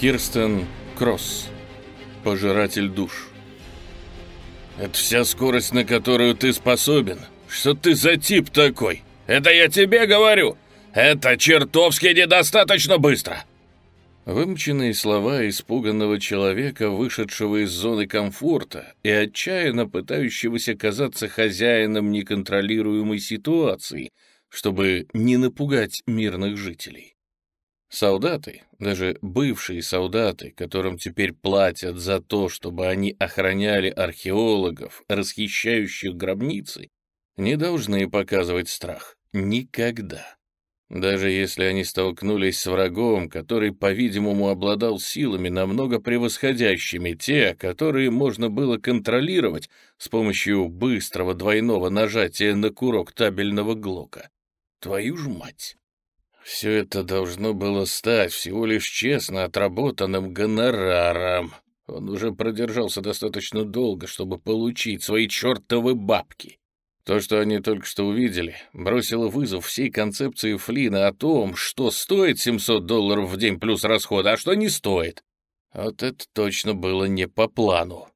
Кирстен Кросс. Пожиратель душ. Это вся скорость, на которую ты способен. Что ты за тип такой? Это я тебе говорю. Это чертовски недостаточно быстро. Вымченные слова испуганного человека, вышедшего из зоны комфорта и отчаянно пытающегося казаться хозяином неконтролируемой ситуации, чтобы не напугать мирных жителей. Солдаты, даже бывшие солдаты, которым теперь платят за то, чтобы они охраняли археологов, расхищающих гробницы, не должны показывать страх. Никогда. Даже если они столкнулись с врагом, который, по-видимому, обладал силами, намного превосходящими те, которые можно было контролировать с помощью быстрого двойного нажатия на курок табельного глока. Твою ж мать! Все это должно было стать всего лишь честно отработанным гонораром. Он уже продержался достаточно долго, чтобы получить свои чертовы бабки. То, что они только что увидели, бросило вызов всей концепции Флина о том, что стоит 700 долларов в день плюс расходы, а что не стоит. Вот это точно было не по плану.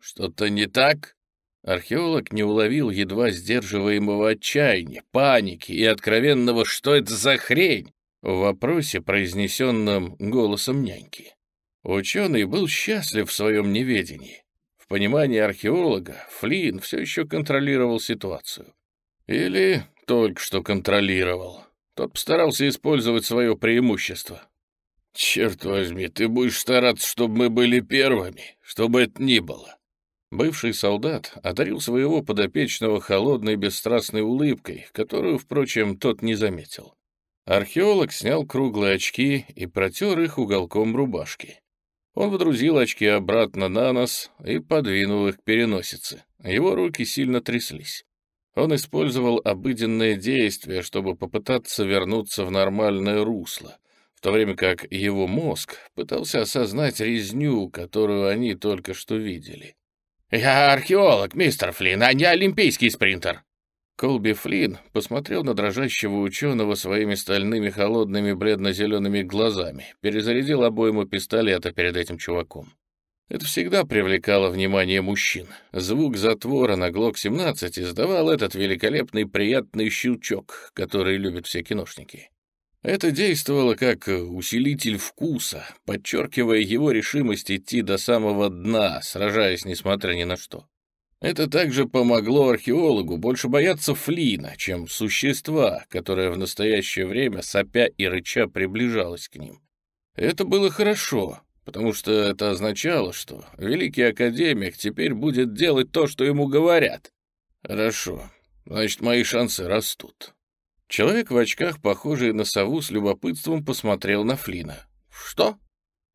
Что-то не так? Археолог не уловил едва сдерживаемого отчаяния, паники и откровенного «что это за хрень?» в вопросе, произнесенном голосом няньки. Ученый был счастлив в своем неведении. В понимании археолога Флинн все еще контролировал ситуацию. Или только что контролировал. Тот постарался использовать свое преимущество. «Черт возьми, ты будешь стараться, чтобы мы были первыми, чтобы это ни было. Бывший солдат одарил своего подопечного холодной бесстрастной улыбкой, которую, впрочем, тот не заметил. Археолог снял круглые очки и протер их уголком рубашки. Он водрузил очки обратно на нос и подвинул их к переносице. Его руки сильно тряслись. Он использовал обыденное действие, чтобы попытаться вернуться в нормальное русло, в то время как его мозг пытался осознать резню, которую они только что видели. «Я археолог, мистер Флинн, а не олимпийский спринтер!» Колби Флинн посмотрел на дрожащего ученого своими стальными холодными бледно-зелеными глазами, перезарядил обойму пистолета перед этим чуваком. Это всегда привлекало внимание мужчин. Звук затвора на ГЛОК-17 издавал этот великолепный приятный щелчок, который любят все киношники. Это действовало как усилитель вкуса, подчеркивая его решимость идти до самого дна, сражаясь несмотря ни на что. Это также помогло археологу больше бояться Флина, чем существа, которое в настоящее время, сопя и рыча, приближалось к ним. Это было хорошо, потому что это означало, что великий академик теперь будет делать то, что ему говорят. Хорошо, значит, мои шансы растут. Человек в очках, похожий на сову, с любопытством посмотрел на Флина. «Что?»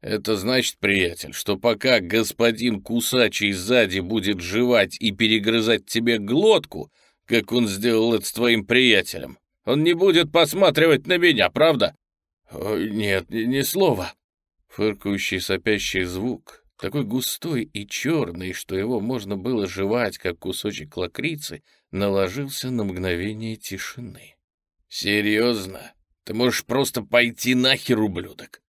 «Это значит, приятель, что пока господин Кусачий сзади будет жевать и перегрызать тебе глотку, как он сделал это с твоим приятелем, он не будет посматривать на меня, правда?» «Ой, нет, ни, ни слова». Фыркающий сопящий звук, такой густой и черный, что его можно было жевать, как кусочек лакрицы, наложился на мгновение тишины. «Серьезно? Ты можешь просто пойти нахер, ублюдок!»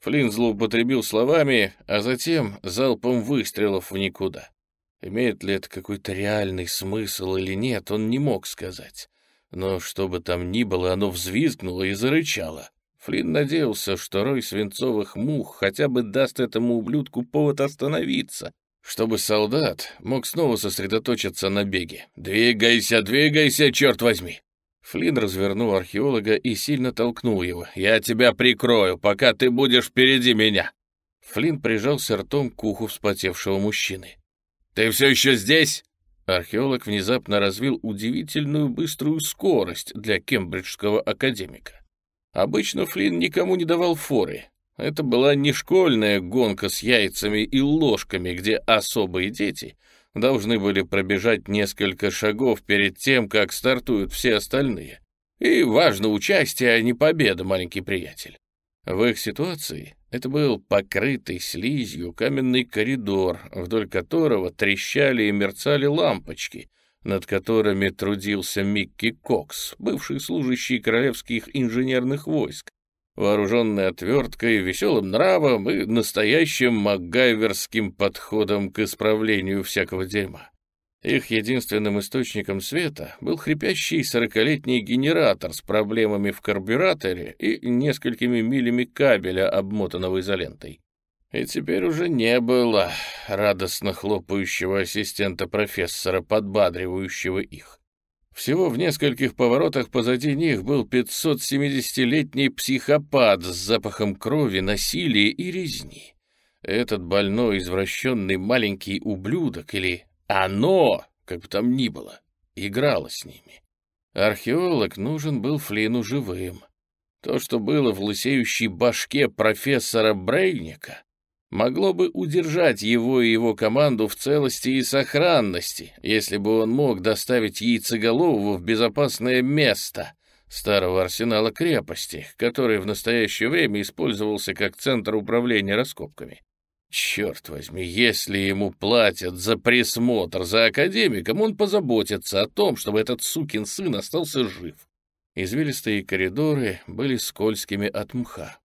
Флинн злоупотребил словами, а затем залпом выстрелов в никуда. Имеет ли это какой-то реальный смысл или нет, он не мог сказать. Но что бы там ни было, оно взвизгнуло и зарычало. Флинн надеялся, что рой свинцовых мух хотя бы даст этому ублюдку повод остановиться, чтобы солдат мог снова сосредоточиться на беге. «Двигайся, двигайся, черт возьми!» Флинн развернул археолога и сильно толкнул его. «Я тебя прикрою, пока ты будешь впереди меня!» Флинн прижался ртом к уху вспотевшего мужчины. «Ты все еще здесь?» Археолог внезапно развил удивительную быструю скорость для кембриджского академика. Обычно Флинн никому не давал форы. Это была не школьная гонка с яйцами и ложками, где особые дети должны были пробежать несколько шагов перед тем, как стартуют все остальные. И важно участие, а не победа, маленький приятель. В их ситуации это был покрытый слизью каменный коридор, вдоль которого трещали и мерцали лампочки, над которыми трудился Микки Кокс, бывший служащий королевских инженерных войск, вооруженный отверткой, веселым нравом и настоящим макгайверским подходом к исправлению всякого дерьма. Их единственным источником света был хрипящий сорокалетний генератор с проблемами в карбюраторе и несколькими милями кабеля, обмотанного изолентой. И теперь уже не было радостно хлопающего ассистента профессора, подбадривающего их. Всего в нескольких поворотах позади них был 570-летний психопат с запахом крови, насилия и резни. Этот больной, извращенный маленький ублюдок или оно, как бы там ни было, играло с ними. Археолог нужен был Флину живым. То, что было в лысеющей башке профессора Брейника, могло бы удержать его и его команду в целости и сохранности, если бы он мог доставить яйцеголового в безопасное место старого арсенала крепости, который в настоящее время использовался как центр управления раскопками. Черт возьми, если ему платят за присмотр за академиком, он позаботится о том, чтобы этот сукин сын остался жив. Извилистые коридоры были скользкими от мха.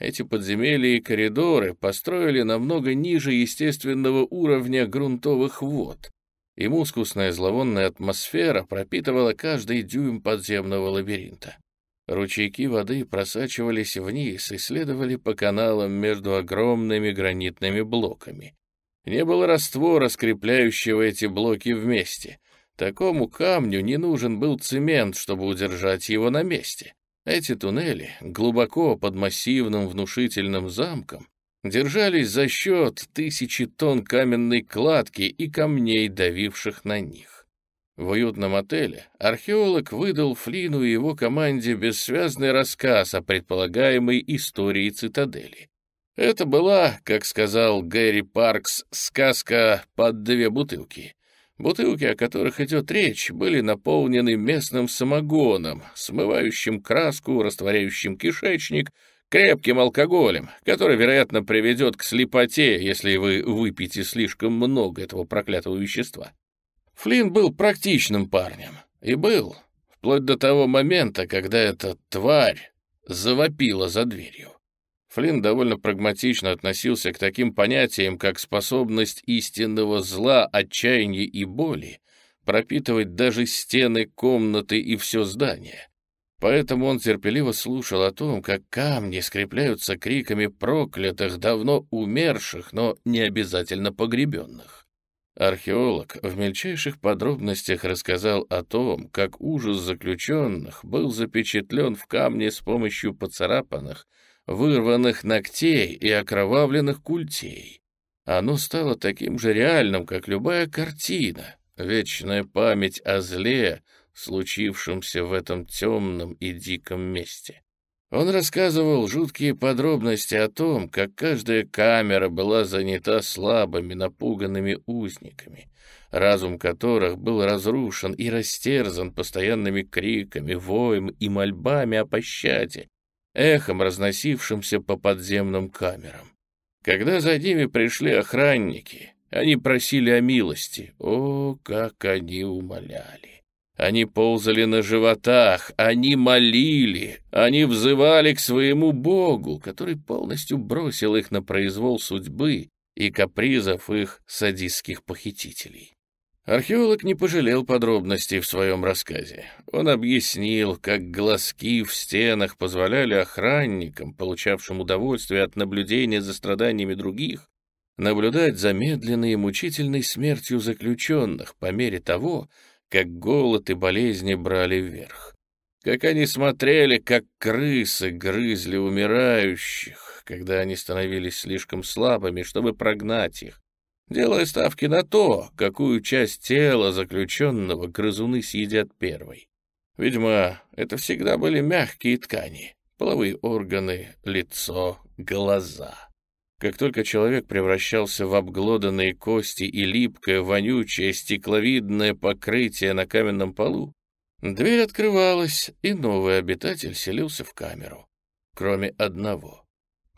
Эти подземелья и коридоры построили намного ниже естественного уровня грунтовых вод, и мускусная зловонная атмосфера пропитывала каждый дюйм подземного лабиринта. Ручейки воды просачивались вниз и следовали по каналам между огромными гранитными блоками. Не было раствора, скрепляющего эти блоки вместе. Такому камню не нужен был цемент, чтобы удержать его на месте. Эти туннели, глубоко под массивным внушительным замком, держались за счет тысячи тонн каменной кладки и камней, давивших на них. В уютном отеле археолог выдал Флину и его команде бессвязный рассказ о предполагаемой истории цитадели. Это была, как сказал Гэри Паркс, сказка под две бутылки. Бутылки, о которых идет речь, были наполнены местным самогоном, смывающим краску, растворяющим кишечник, крепким алкоголем, который, вероятно, приведет к слепоте, если вы выпьете слишком много этого проклятого вещества. Флинн был практичным парнем. И был, вплоть до того момента, когда эта тварь завопила за дверью. Флинн довольно прагматично относился к таким понятиям, как способность истинного зла, отчаяния и боли пропитывать даже стены комнаты и все здание. Поэтому он терпеливо слушал о том, как камни скрепляются криками проклятых, давно умерших, но не обязательно погребенных. Археолог в мельчайших подробностях рассказал о том, как ужас заключенных был запечатлен в камне с помощью поцарапанных, вырванных ногтей и окровавленных культей. Оно стало таким же реальным, как любая картина, вечная память о зле, случившемся в этом темном и диком месте. Он рассказывал жуткие подробности о том, как каждая камера была занята слабыми, напуганными узниками, разум которых был разрушен и растерзан постоянными криками, воем и мольбами о пощаде, эхом разносившимся по подземным камерам. Когда за ними пришли охранники, они просили о милости. О, как они умоляли! Они ползали на животах, они молили, они взывали к своему Богу, который полностью бросил их на произвол судьбы и капризов их садистских похитителей. Археолог не пожалел подробностей в своем рассказе. Он объяснил, как глазки в стенах позволяли охранникам, получавшим удовольствие от наблюдения за страданиями других, наблюдать за медленной и мучительной смертью заключенных по мере того, как голод и болезни брали вверх. Как они смотрели, как крысы грызли умирающих, когда они становились слишком слабыми, чтобы прогнать их, делая ставки на то, какую часть тела заключенного грызуны съедят первой. Видимо, это всегда были мягкие ткани, половые органы, лицо, глаза. Как только человек превращался в обглоданные кости и липкое, вонючее, стекловидное покрытие на каменном полу, дверь открывалась, и новый обитатель селился в камеру. Кроме одного.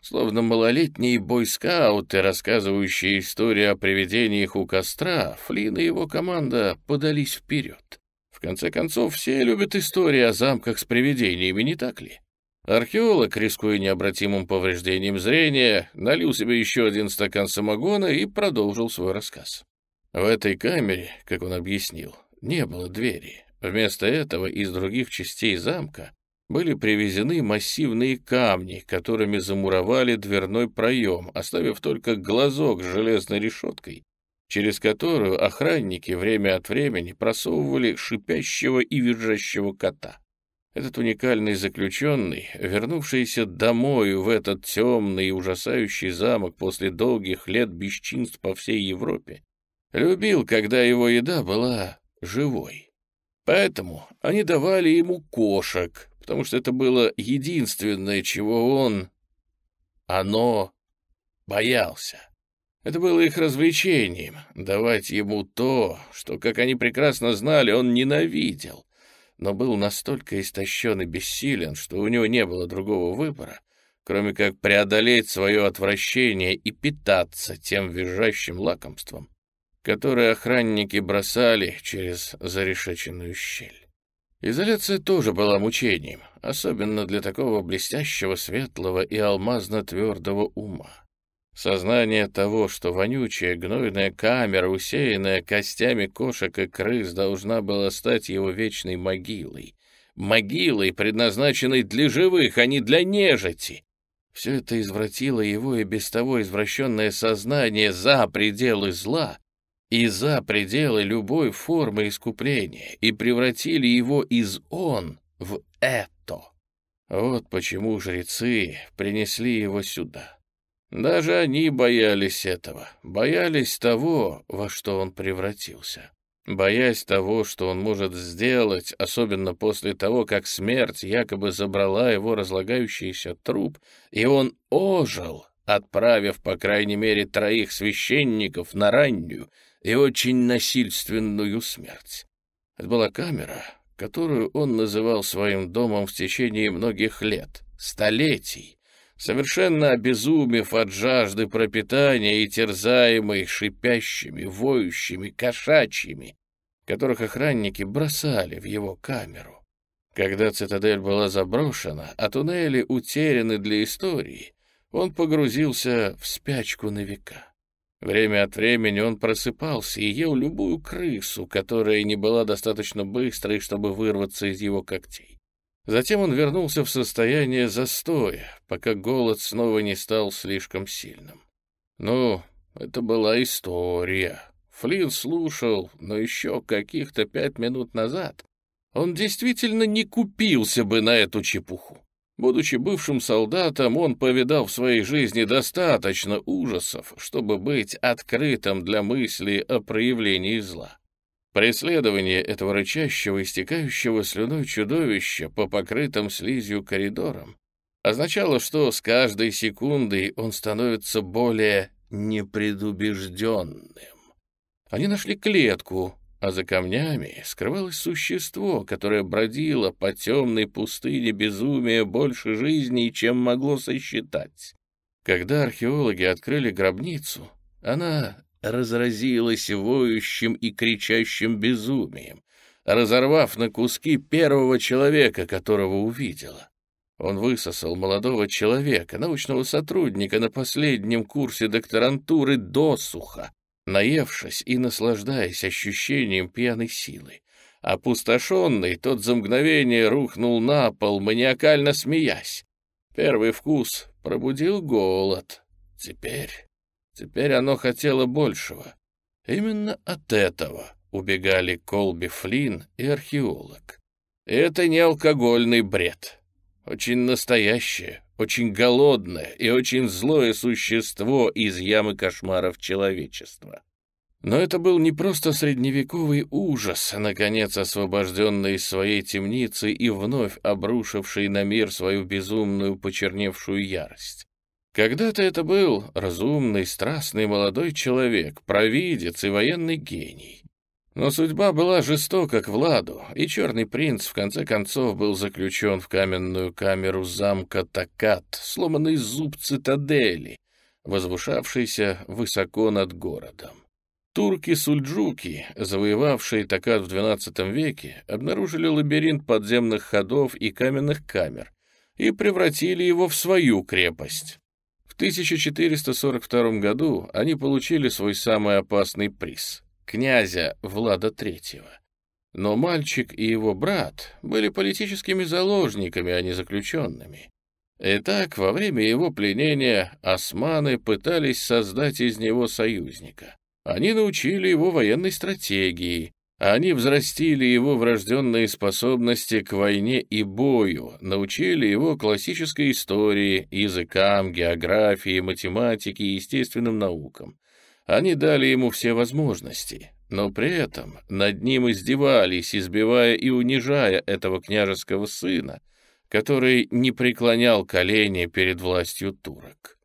Словно малолетние бойскауты, рассказывающие истории о привидениях у костра, Флин и его команда подались вперед. В конце концов, все любят истории о замках с привидениями, не так ли? Археолог, рискуя необратимым повреждением зрения, налил себе еще один стакан самогона и продолжил свой рассказ. В этой камере, как он объяснил, не было двери. Вместо этого из других частей замка были привезены массивные камни, которыми замуровали дверной проем, оставив только глазок с железной решеткой, через которую охранники время от времени просовывали шипящего и визжащего кота. Этот уникальный заключенный, вернувшийся домой в этот темный и ужасающий замок после долгих лет бесчинств по всей Европе, любил, когда его еда была живой. Поэтому они давали ему кошек, потому что это было единственное, чего он... оно боялся. Это было их развлечением — давать ему то, что, как они прекрасно знали, он ненавидел — но был настолько истощен и бессилен, что у него не было другого выбора, кроме как преодолеть свое отвращение и питаться тем визжащим лакомством, которое охранники бросали через зарешеченную щель. Изоляция тоже была мучением, особенно для такого блестящего, светлого и алмазно-твердого ума. Сознание того, что вонючая гнойная камера, усеянная костями кошек и крыс, должна была стать его вечной могилой. Могилой, предназначенной для живых, а не для нежити. Все это извратило его и без того извращенное сознание за пределы зла и за пределы любой формы искупления и превратили его из «он» в «это». Вот почему жрецы принесли его сюда даже они боялись этого, боялись того, во что он превратился. Боясь того, что он может сделать, особенно после того, как смерть якобы забрала его разлагающийся труп, и он ожил, отправив, по крайней мере, троих священников на раннюю и очень насильственную смерть. Это была камера, которую он называл своим домом в течение многих лет, столетий, совершенно обезумев от жажды пропитания и терзаемый шипящими, воющими, кошачьими, которых охранники бросали в его камеру. Когда цитадель была заброшена, а туннели утеряны для истории, он погрузился в спячку на века. Время от времени он просыпался и ел любую крысу, которая не была достаточно быстрой, чтобы вырваться из его когтей. Затем он вернулся в состояние застоя, пока голод снова не стал слишком сильным. Ну, это была история. Флинн слушал, но еще каких-то пять минут назад он действительно не купился бы на эту чепуху. Будучи бывшим солдатом, он повидал в своей жизни достаточно ужасов, чтобы быть открытым для мысли о проявлении зла. Преследование этого рычащего, истекающего слюной чудовища по покрытым слизью коридорам означало, что с каждой секундой он становится более непредубежденным. Они нашли клетку, а за камнями скрывалось существо, которое бродило по темной пустыне безумия больше жизней, чем могло сосчитать. Когда археологи открыли гробницу, она разразилась воющим и кричащим безумием, разорвав на куски первого человека, которого увидела. Он высосал молодого человека, научного сотрудника на последнем курсе докторантуры досуха, наевшись и наслаждаясь ощущением пьяной силы. Опустошенный, тот за мгновение рухнул на пол, маниакально смеясь. Первый вкус пробудил голод. Теперь Теперь оно хотело большего. Именно от этого убегали Колби Флинн и археолог. это не алкогольный бред. Очень настоящее, очень голодное и очень злое существо из ямы кошмаров человечества. Но это был не просто средневековый ужас, наконец освобожденный из своей темницы и вновь обрушивший на мир свою безумную почерневшую ярость. Когда-то это был разумный, страстный молодой человек, провидец и военный гений. Но судьба была жестока к Владу, и черный принц в конце концов был заключен в каменную камеру замка Такат, сломанный зуб цитадели, возвышавшийся высоко над городом. Турки-сульджуки, завоевавшие Такат в XII веке, обнаружили лабиринт подземных ходов и каменных камер, и превратили его в свою крепость. В 1442 году они получили свой самый опасный приз — князя Влада III. Но мальчик и его брат были политическими заложниками, а не заключенными. Итак, во время его пленения османы пытались создать из него союзника. Они научили его военной стратегии, они взрастили его врожденные способности к войне и бою, научили его классической истории, языкам, географии, математике и естественным наукам. Они дали ему все возможности, но при этом над ним издевались, избивая и унижая этого княжеского сына, который не преклонял колени перед властью турок.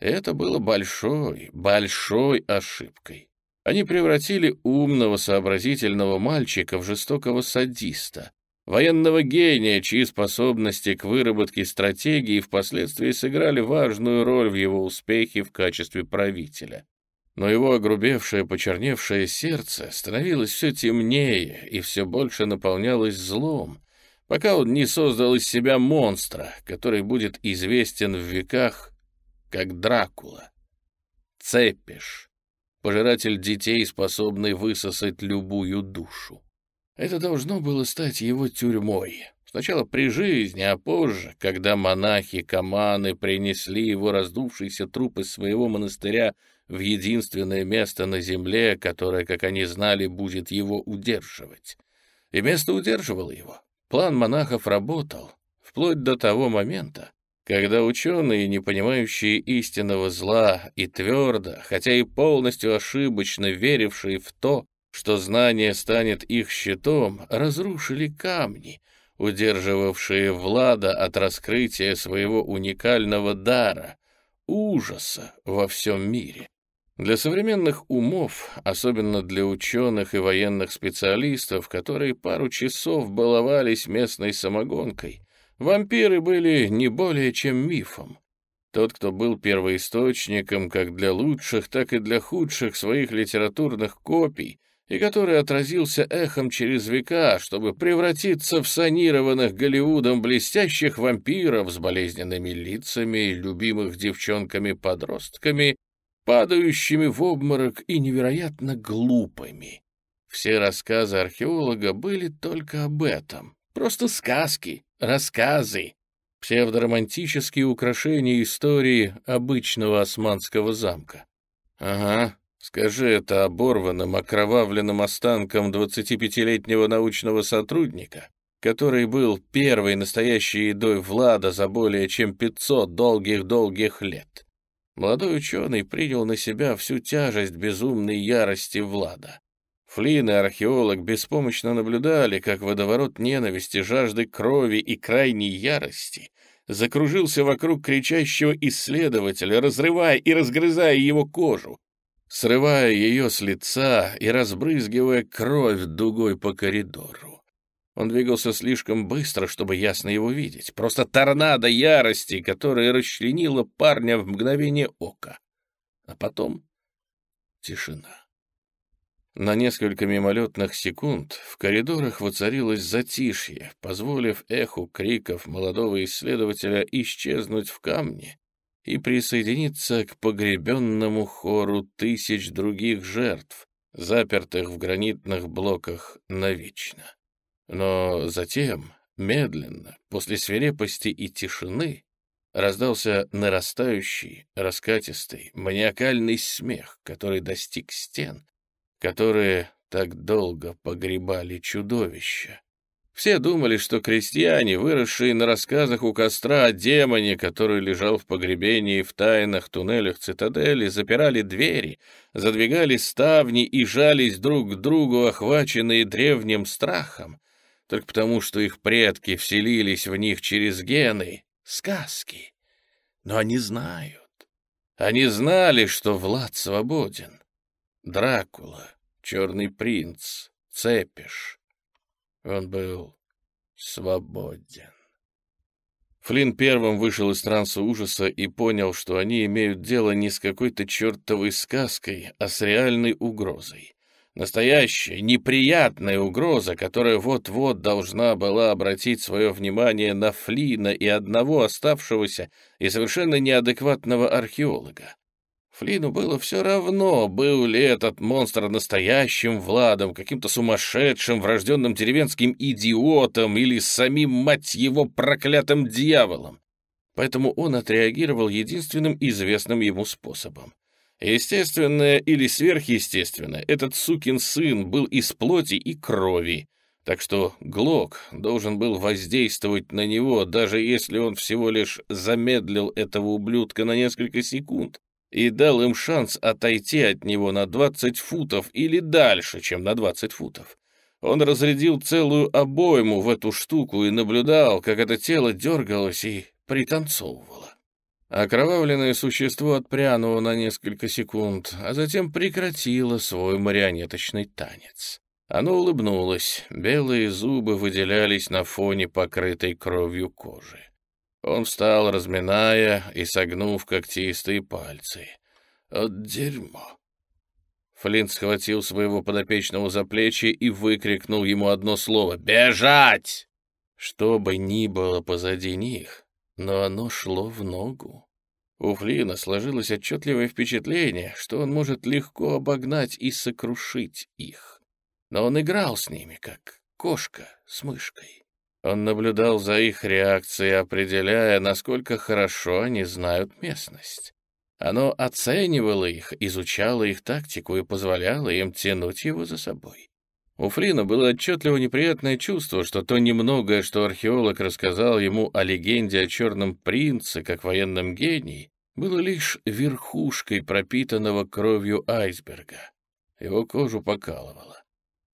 Это было большой, большой ошибкой. Они превратили умного, сообразительного мальчика в жестокого садиста, военного гения, чьи способности к выработке стратегии впоследствии сыграли важную роль в его успехе в качестве правителя. Но его огрубевшее, почерневшее сердце становилось все темнее и все больше наполнялось злом, пока он не создал из себя монстра, который будет известен в веках как Дракула. Цепиш пожиратель детей, способный высосать любую душу. Это должно было стать его тюрьмой. Сначала при жизни, а позже, когда монахи-каманы принесли его раздувшийся труп из своего монастыря в единственное место на земле, которое, как они знали, будет его удерживать. И место удерживало его. План монахов работал, вплоть до того момента, когда ученые, не понимающие истинного зла и твердо, хотя и полностью ошибочно верившие в то, что знание станет их щитом, разрушили камни, удерживавшие Влада от раскрытия своего уникального дара, ужаса во всем мире. Для современных умов, особенно для ученых и военных специалистов, которые пару часов баловались местной самогонкой, Вампиры были не более чем мифом. Тот, кто был первоисточником как для лучших, так и для худших своих литературных копий, и который отразился эхом через века, чтобы превратиться в санированных Голливудом блестящих вампиров с болезненными лицами, любимых девчонками-подростками, падающими в обморок и невероятно глупыми. Все рассказы археолога были только об этом. Просто сказки, рассказы, псевдоромантические украшения истории обычного османского замка. Ага, скажи это оборванным, окровавленным останкам 25-летнего научного сотрудника, который был первой настоящей едой Влада за более чем 500 долгих-долгих лет. Молодой ученый принял на себя всю тяжесть безумной ярости Влада. Флин и археолог беспомощно наблюдали, как водоворот ненависти, жажды крови и крайней ярости закружился вокруг кричащего исследователя, разрывая и разгрызая его кожу, срывая ее с лица и разбрызгивая кровь дугой по коридору. Он двигался слишком быстро, чтобы ясно его видеть. Просто торнадо ярости, которая расчленила парня в мгновение ока. А потом тишина. На несколько мимолетных секунд в коридорах воцарилось затишье, позволив эху криков молодого исследователя исчезнуть в камне и присоединиться к погребенному хору тысяч других жертв, запертых в гранитных блоках навечно. Но затем, медленно, после свирепости и тишины, раздался нарастающий, раскатистый, маниакальный смех, который достиг стен которые так долго погребали чудовища. Все думали, что крестьяне, выросшие на рассказах у костра о демоне, который лежал в погребении в тайных туннелях цитадели, запирали двери, задвигали ставни и жались друг к другу, охваченные древним страхом, только потому, что их предки вселились в них через гены, сказки. Но они знают. Они знали, что Влад свободен. Дракула, Черный принц, Цепиш. Он был свободен. Флинн первым вышел из транса ужаса и понял, что они имеют дело не с какой-то чертовой сказкой, а с реальной угрозой. Настоящая, неприятная угроза, которая вот-вот должна была обратить свое внимание на Флина и одного оставшегося и совершенно неадекватного археолога. Флину было все равно, был ли этот монстр настоящим Владом, каким-то сумасшедшим, врожденным деревенским идиотом или самим, мать его, проклятым дьяволом. Поэтому он отреагировал единственным известным ему способом — Естественное или сверхъестественное, этот сукин сын был из плоти и крови, так что Глок должен был воздействовать на него, даже если он всего лишь замедлил этого ублюдка на несколько секунд и дал им шанс отойти от него на 20 футов или дальше, чем на 20 футов. Он разрядил целую обойму в эту штуку и наблюдал, как это тело дергалось и пританцовывало. Окровавленное существо отпрянуло на несколько секунд, а затем прекратило свой марионеточный танец. Оно улыбнулось, белые зубы выделялись на фоне покрытой кровью кожи. Он встал, разминая и согнув когтистые пальцы. «От дерьмо!» Флинт схватил своего подопечного за плечи и выкрикнул ему одно слово «Бежать!» Что бы ни было позади них, но оно шло в ногу. У Флина сложилось отчетливое впечатление, что он может легко обогнать и сокрушить их. Но он играл с ними, как кошка с мышкой. Он наблюдал за их реакцией, определяя, насколько хорошо они знают местность. Оно оценивало их, изучало их тактику и позволяло им тянуть его за собой. У Флина было отчетливо неприятное чувство, что то немногое, что археолог рассказал ему о легенде о черном принце, как военном гении, было лишь верхушкой пропитанного кровью айсберга. Его кожу покалывало.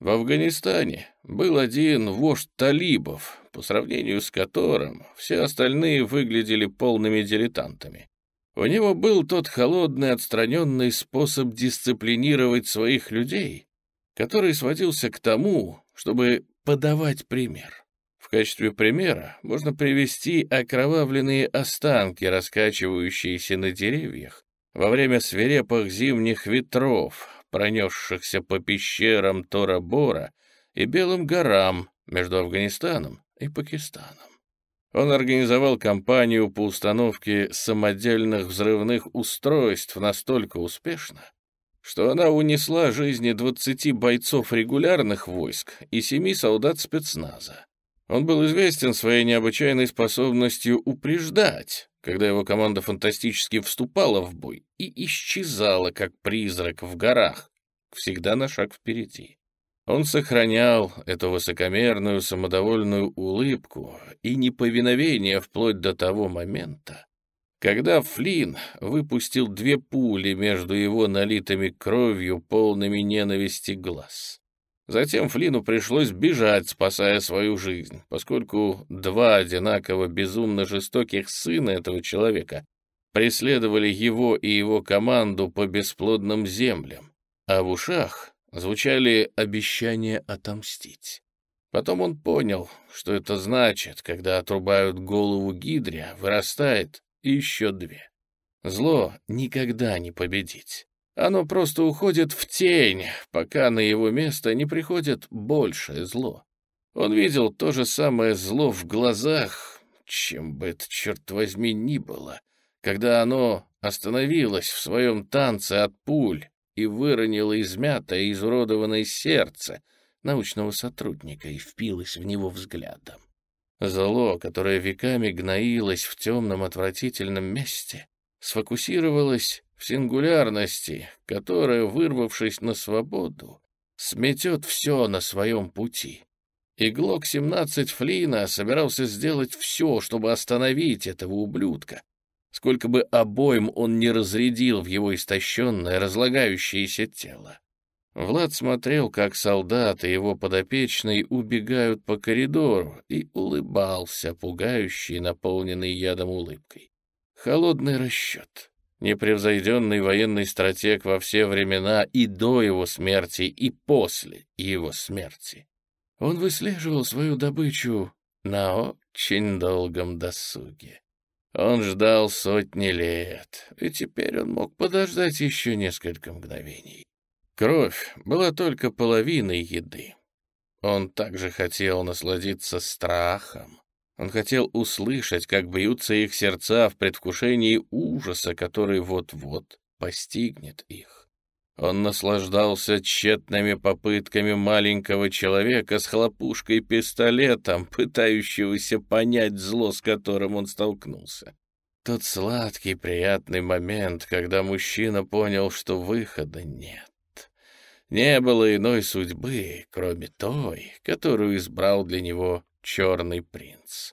В Афганистане был один вождь талибов, по сравнению с которым все остальные выглядели полными дилетантами. У него был тот холодный, отстраненный способ дисциплинировать своих людей, который сводился к тому, чтобы подавать пример. В качестве примера можно привести окровавленные останки, раскачивающиеся на деревьях во время свирепых зимних ветров, пронесшихся по пещерам Тора-Бора и Белым горам между Афганистаном и Пакистаном. Он организовал кампанию по установке самодельных взрывных устройств настолько успешно, что она унесла жизни 20 бойцов регулярных войск и 7 солдат спецназа. Он был известен своей необычайной способностью упреждать, когда его команда фантастически вступала в бой и исчезала, как призрак в горах, всегда на шаг впереди. Он сохранял эту высокомерную самодовольную улыбку и неповиновение вплоть до того момента, когда Флинн выпустил две пули между его налитыми кровью, полными ненависти глаз. Затем Флину пришлось бежать, спасая свою жизнь, поскольку два одинаково безумно жестоких сына этого человека преследовали его и его команду по бесплодным землям, а в ушах звучали обещания отомстить. Потом он понял, что это значит, когда отрубают голову Гидре, вырастает и еще две. Зло никогда не победить. Оно просто уходит в тень, пока на его место не приходит большее зло. Он видел то же самое зло в глазах, чем бы это, черт возьми, ни было, когда оно остановилось в своем танце от пуль и выронило измятое изуродованное сердце научного сотрудника и впилось в него взглядом. Зло, которое веками гноилось в темном отвратительном месте, сфокусировалось в сингулярности, которая, вырвавшись на свободу, сметет все на своем пути. И Глок-17 Флина собирался сделать все, чтобы остановить этого ублюдка, сколько бы обоим он не разрядил в его истощенное, разлагающееся тело. Влад смотрел, как солдаты его подопечные убегают по коридору, и улыбался, пугающий, наполненный ядом улыбкой. Холодный расчет. Непревзойденный военный стратег во все времена и до его смерти, и после его смерти. Он выслеживал свою добычу на очень долгом досуге. Он ждал сотни лет, и теперь он мог подождать еще несколько мгновений. Кровь была только половиной еды. Он также хотел насладиться страхом. Он хотел услышать, как бьются их сердца в предвкушении ужаса, который вот-вот постигнет их. Он наслаждался тщетными попытками маленького человека с хлопушкой-пистолетом, пытающегося понять зло, с которым он столкнулся. Тот сладкий, приятный момент, когда мужчина понял, что выхода нет. Не было иной судьбы, кроме той, которую избрал для него черный принц.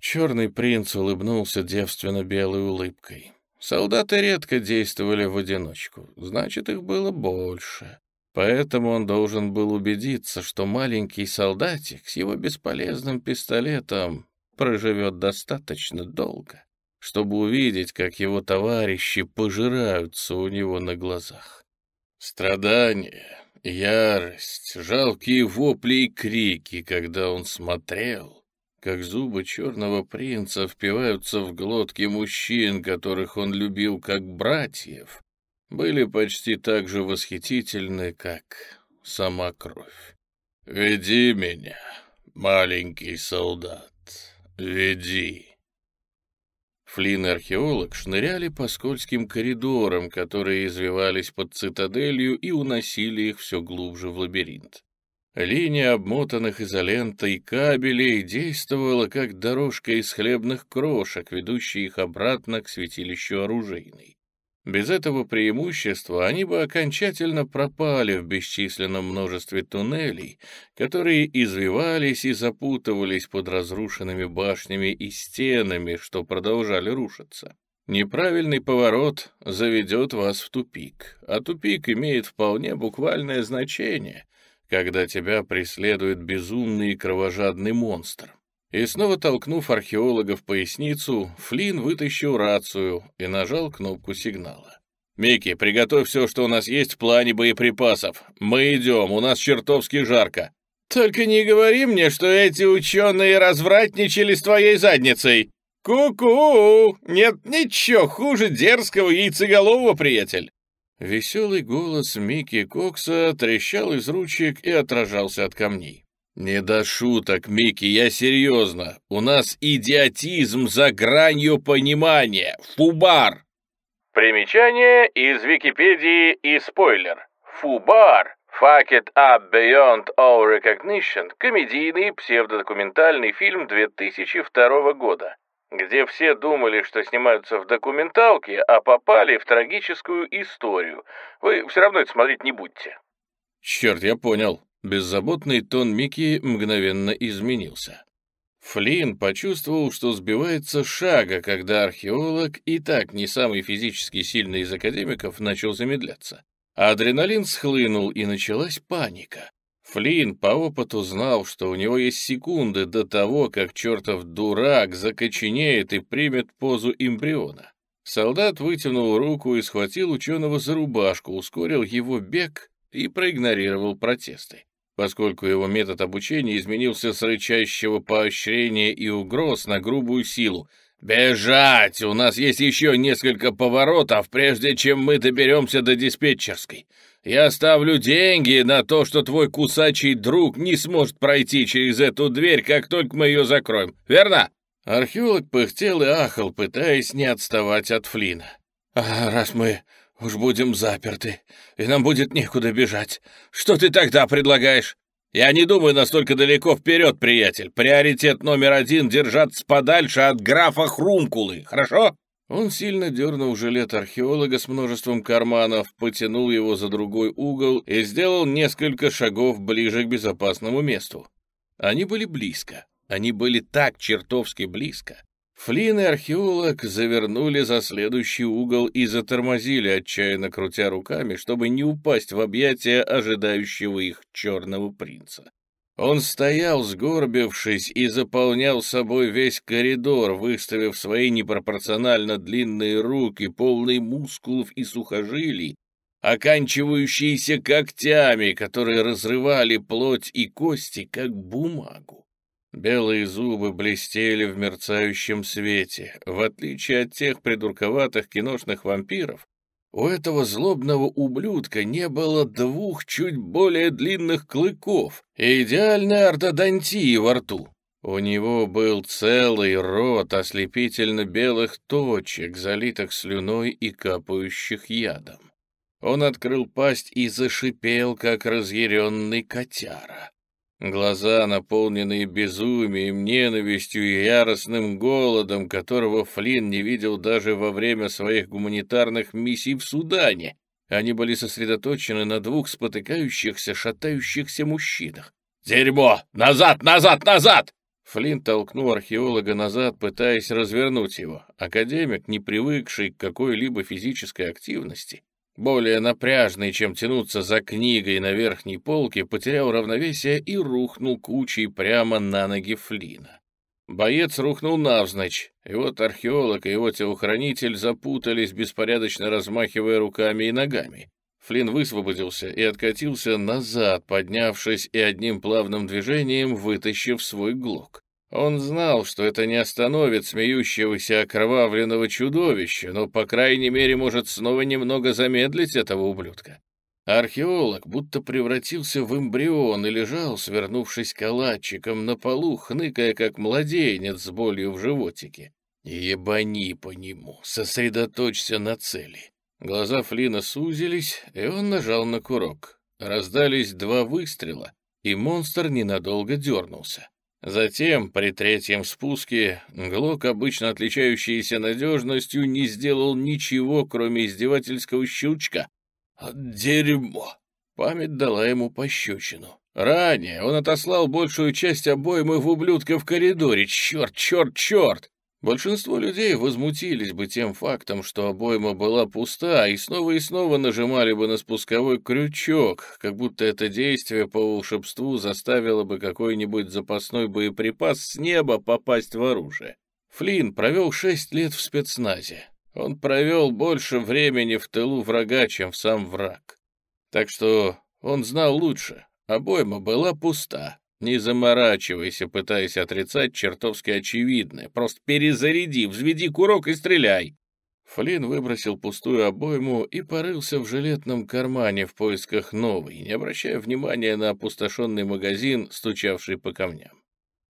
Черный принц улыбнулся девственно белой улыбкой. Солдаты редко действовали в одиночку, значит, их было больше. Поэтому он должен был убедиться, что маленький солдатик с его бесполезным пистолетом проживет достаточно долго, чтобы увидеть, как его товарищи пожираются у него на глазах. Страдания, ярость, жалкие вопли и крики, когда он смотрел, как зубы черного принца впиваются в глотки мужчин, которых он любил как братьев, были почти так же восхитительны, как сама кровь. «Веди меня, маленький солдат, веди!» Флинн и археолог шныряли по скользким коридорам, которые извивались под цитаделью и уносили их все глубже в лабиринт. Линия обмотанных изолентой кабелей действовала как дорожка из хлебных крошек, ведущая их обратно к святилищу оружейной. Без этого преимущества они бы окончательно пропали в бесчисленном множестве туннелей, которые извивались и запутывались под разрушенными башнями и стенами, что продолжали рушиться. Неправильный поворот заведет вас в тупик, а тупик имеет вполне буквальное значение — когда тебя преследует безумный и кровожадный монстр. И снова толкнув археолога в поясницу, Флинн вытащил рацию и нажал кнопку сигнала. «Микки, приготовь все, что у нас есть в плане боеприпасов. Мы идем, у нас чертовски жарко». «Только не говори мне, что эти ученые развратничали с твоей задницей!» «Ку-ку! Нет ничего хуже дерзкого яйцеголового, приятель!» Веселый голос Микки Кокса трещал из ручек и отражался от камней. «Не до шуток, Микки, я серьезно. У нас идиотизм за гранью понимания. Фубар!» Примечание из Википедии и спойлер. Фубар Fuck It Up Beyond All Recognition – комедийный псевдодокументальный фильм 2002 года где все думали, что снимаются в документалке, а попали в трагическую историю. Вы все равно это смотреть не будете. Черт, я понял. Беззаботный тон Микки мгновенно изменился. Флинн почувствовал, что сбивается шага, когда археолог, и так не самый физически сильный из академиков, начал замедляться. Адреналин схлынул, и началась паника. Флинн по опыту знал, что у него есть секунды до того, как чертов дурак закоченеет и примет позу эмбриона. Солдат вытянул руку и схватил ученого за рубашку, ускорил его бег и проигнорировал протесты. Поскольку его метод обучения изменился с рычащего поощрения и угроз на грубую силу. «Бежать! У нас есть еще несколько поворотов, прежде чем мы доберемся до диспетчерской. Я ставлю деньги на то, что твой кусачий друг не сможет пройти через эту дверь, как только мы ее закроем. Верно?» Археолог пыхтел и ахал, пытаясь не отставать от Флина. «А раз мы уж будем заперты, и нам будет некуда бежать, что ты тогда предлагаешь?» «Я не думаю настолько далеко вперед, приятель. Приоритет номер один — держаться подальше от графа Хрумкулы, хорошо?» Он сильно дернул жилет археолога с множеством карманов, потянул его за другой угол и сделал несколько шагов ближе к безопасному месту. Они были близко. Они были так чертовски близко. Флин и археолог завернули за следующий угол и затормозили, отчаянно крутя руками, чтобы не упасть в объятия ожидающего их черного принца. Он стоял, сгорбившись, и заполнял собой весь коридор, выставив свои непропорционально длинные руки, полные мускулов и сухожилий, оканчивающиеся когтями, которые разрывали плоть и кости, как бумагу. Белые зубы блестели в мерцающем свете. В отличие от тех придурковатых киношных вампиров, У этого злобного ублюдка не было двух чуть более длинных клыков и идеальной ортодонтии во рту. У него был целый рот ослепительно-белых точек, залитых слюной и капающих ядом. Он открыл пасть и зашипел, как разъяренный котяра. Глаза, наполненные безумием, ненавистью и яростным голодом, которого Флинн не видел даже во время своих гуманитарных миссий в Судане. Они были сосредоточены на двух спотыкающихся, шатающихся мужчинах. «Дерьмо! Назад, назад, назад!» Флинн толкнул археолога назад, пытаясь развернуть его. Академик, не привыкший к какой-либо физической активности, более напряжный, чем тянуться за книгой на верхней полке, потерял равновесие и рухнул кучей прямо на ноги Флина. Боец рухнул навзничь, и вот археолог и его телохранитель запутались, беспорядочно размахивая руками и ногами. Флин высвободился и откатился назад, поднявшись и одним плавным движением вытащив свой глок. Он знал, что это не остановит смеющегося окровавленного чудовища, но, по крайней мере, может снова немного замедлить этого ублюдка. Археолог будто превратился в эмбрион и лежал, свернувшись калачиком на полу, хныкая, как младенец с болью в животике. «Ебани по нему, сосредоточься на цели». Глаза Флина сузились, и он нажал на курок. Раздались два выстрела, и монстр ненадолго дернулся. Затем, при третьем спуске, Глок, обычно отличающийся надежностью, не сделал ничего, кроме издевательского щелчка. «Дерьмо!» Память дала ему пощечину. Ранее он отослал большую часть обоймы в ублюдка в коридоре. Черт, черт, черт! Большинство людей возмутились бы тем фактом, что обойма была пуста, и снова и снова нажимали бы на спусковой крючок, как будто это действие по волшебству заставило бы какой-нибудь запасной боеприпас с неба попасть в оружие. Флинн провел шесть лет в спецназе. Он провел больше времени в тылу врага, чем в сам враг. Так что он знал лучше. Обойма была пуста, не заморачивайся, пытаясь отрицать чертовски очевидное. Просто перезаряди, взведи курок и стреляй. Флинн выбросил пустую обойму и порылся в жилетном кармане в поисках новой, не обращая внимания на опустошенный магазин, стучавший по камням.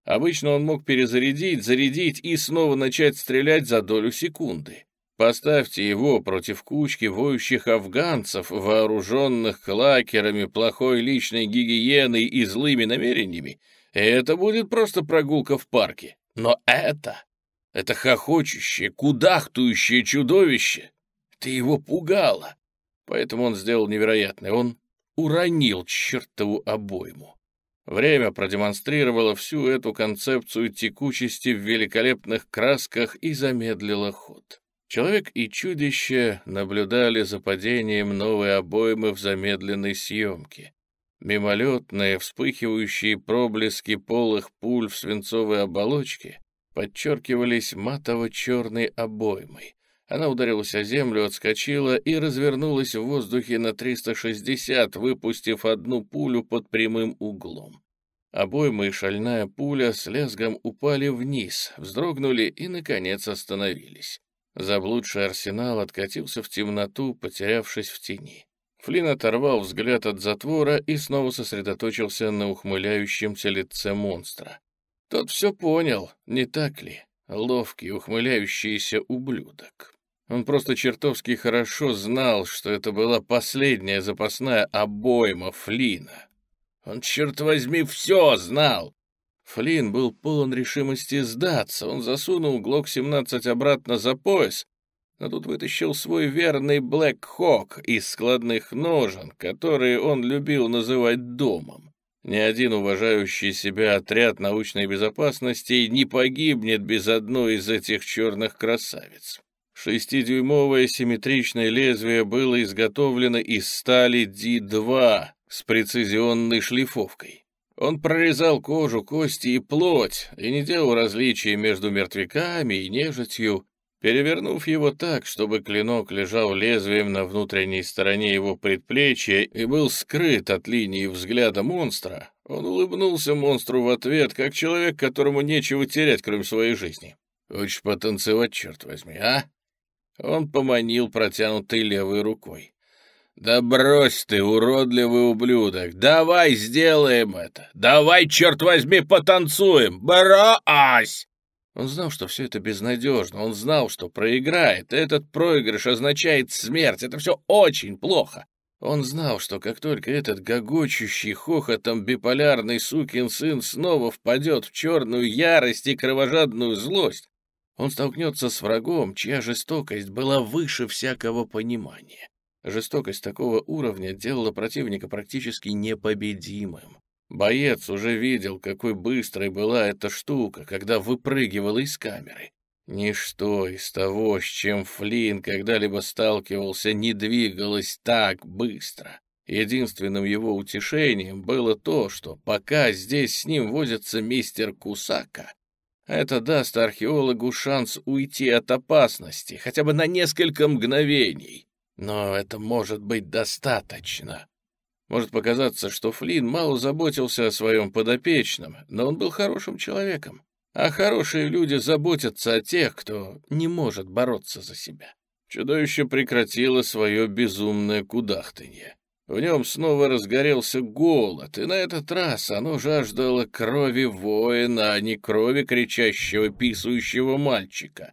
Обычно он мог перезарядить, зарядить и снова начать стрелять за долю секунды. Поставьте его против кучки воющих афганцев, вооруженных клакерами, плохой личной гигиеной и злыми намерениями, и это будет просто прогулка в парке. Но это... Это хохочущее, кудахтующее чудовище. Ты его пугало. Поэтому он сделал невероятное. Он уронил чертову обойму. Время продемонстрировало всю эту концепцию текучести в великолепных красках и замедлило ход. Человек и чудище наблюдали за падением новой обоймы в замедленной съемке. Мимолетные, вспыхивающие проблески полых пуль в свинцовой оболочке подчеркивались матово-черной обоймой. Она ударилась о землю, отскочила и развернулась в воздухе на 360, выпустив одну пулю под прямым углом. Обойма и шальная пуля с лязгом упали вниз, вздрогнули и, наконец, остановились. Заблудший арсенал откатился в темноту, потерявшись в тени. Флинн оторвал взгляд от затвора и снова сосредоточился на ухмыляющемся лице монстра. Тот все понял, не так ли? Ловкий, ухмыляющийся ублюдок. Он просто чертовски хорошо знал, что это была последняя запасная обойма Флина. Он, черт возьми, все знал. Флинн был полон решимости сдаться. Он засунул ГЛОК-17 обратно за пояс, но тут вытащил свой верный Блэк Хок из складных ножен, которые он любил называть домом. Ни один уважающий себя отряд научной безопасности не погибнет без одной из этих черных красавиц. Шестидюймовое симметричное лезвие было изготовлено из стали D2 с прецизионной шлифовкой. Он прорезал кожу, кости и плоть, и не делал различий между мертвяками и нежитью, перевернув его так, чтобы клинок лежал лезвием на внутренней стороне его предплечья и был скрыт от линии взгляда монстра, он улыбнулся монстру в ответ, как человек, которому нечего терять, кроме своей жизни. «Хочешь потанцевать, черт возьми, а?» Он поманил протянутой левой рукой. «Да брось ты, уродливый ублюдок! Давай сделаем это! Давай, черт возьми, потанцуем! Брось!» Он знал, что все это безнадежно, он знал, что проиграет. Этот проигрыш означает смерть, это все очень плохо. Он знал, что как только этот гогочущий хохотом биполярный сукин сын снова впадет в черную ярость и кровожадную злость, он столкнется с врагом, чья жестокость была выше всякого понимания. Жестокость такого уровня делала противника практически непобедимым. Боец уже видел, какой быстрой была эта штука, когда выпрыгивала из камеры. Ничто из того, с чем Флинн когда-либо сталкивался, не двигалось так быстро. Единственным его утешением было то, что пока здесь с ним возится мистер Кусака, это даст археологу шанс уйти от опасности, хотя бы на несколько мгновений. Но это может быть достаточно. Может показаться, что Флинн мало заботился о своем подопечном, но он был хорошим человеком. А хорошие люди заботятся о тех, кто не может бороться за себя. Чудовище прекратило свое безумное кудахтанье. В нем снова разгорелся голод, и на этот раз оно жаждало крови воина, а не крови кричащего, писающего мальчика.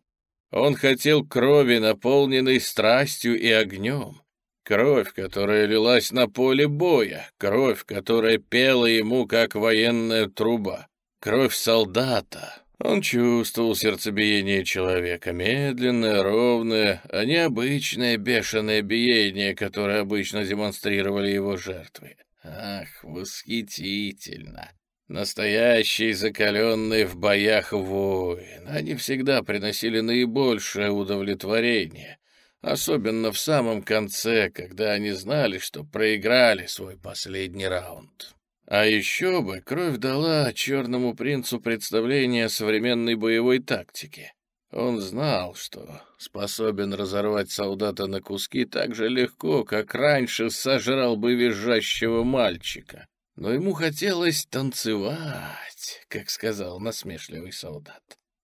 Он хотел крови, наполненной страстью и огнем. Кровь, которая лилась на поле боя, кровь, которая пела ему, как военная труба, кровь солдата. Он чувствовал сердцебиение человека, медленное, ровное, а не обычное бешеное биение, которое обычно демонстрировали его жертвы. Ах, восхитительно! Настоящий закаленный в боях воин. Они всегда приносили наибольшее удовлетворение особенно в самом конце, когда они знали, что проиграли свой последний раунд. А еще бы кровь дала черному принцу представление о современной боевой тактике. Он знал, что способен разорвать солдата на куски так же легко, как раньше сожрал бы визжащего мальчика. Но ему хотелось танцевать, как сказал насмешливый солдат.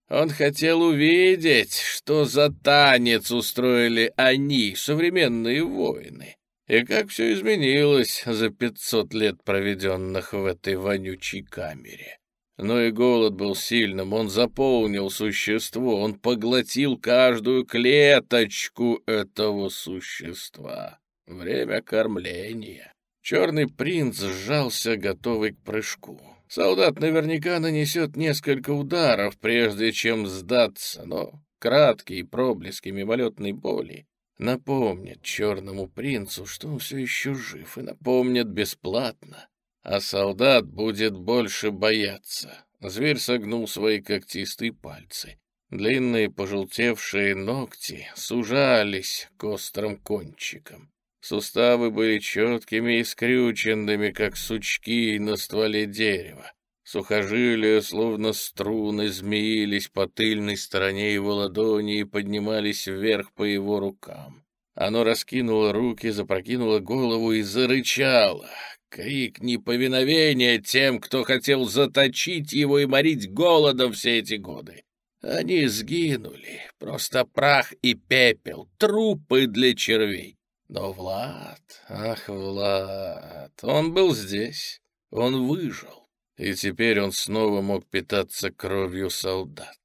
Он хотел увидеть, что за танец устроили они, современные воины, и как все изменилось за пятьсот лет, проведенных в этой вонючей камере. Но и голод был сильным, он заполнил существо, он поглотил каждую клеточку этого существа. Время кормления. Черный принц сжался, готовый к прыжку. Солдат наверняка нанесет несколько ударов, прежде чем сдаться, но краткие проблески мимолетной боли напомнят черному принцу, что он все еще жив, и напомнят бесплатно. А солдат будет больше бояться. Зверь согнул свои когтистые пальцы. Длинные пожелтевшие ногти сужались к острым кончикам. Суставы были четкими и скрюченными, как сучки на стволе дерева. Сухожилия, словно струны, змеились по тыльной стороне его ладони и поднимались вверх по его рукам. Оно раскинуло руки, запрокинуло голову и зарычало. Крик неповиновения тем, кто хотел заточить его и морить голодом все эти годы. Они сгинули, просто прах и пепел, трупы для червей. Но Влад, ах, Влад, он был здесь, он выжил, и теперь он снова мог питаться кровью солдат.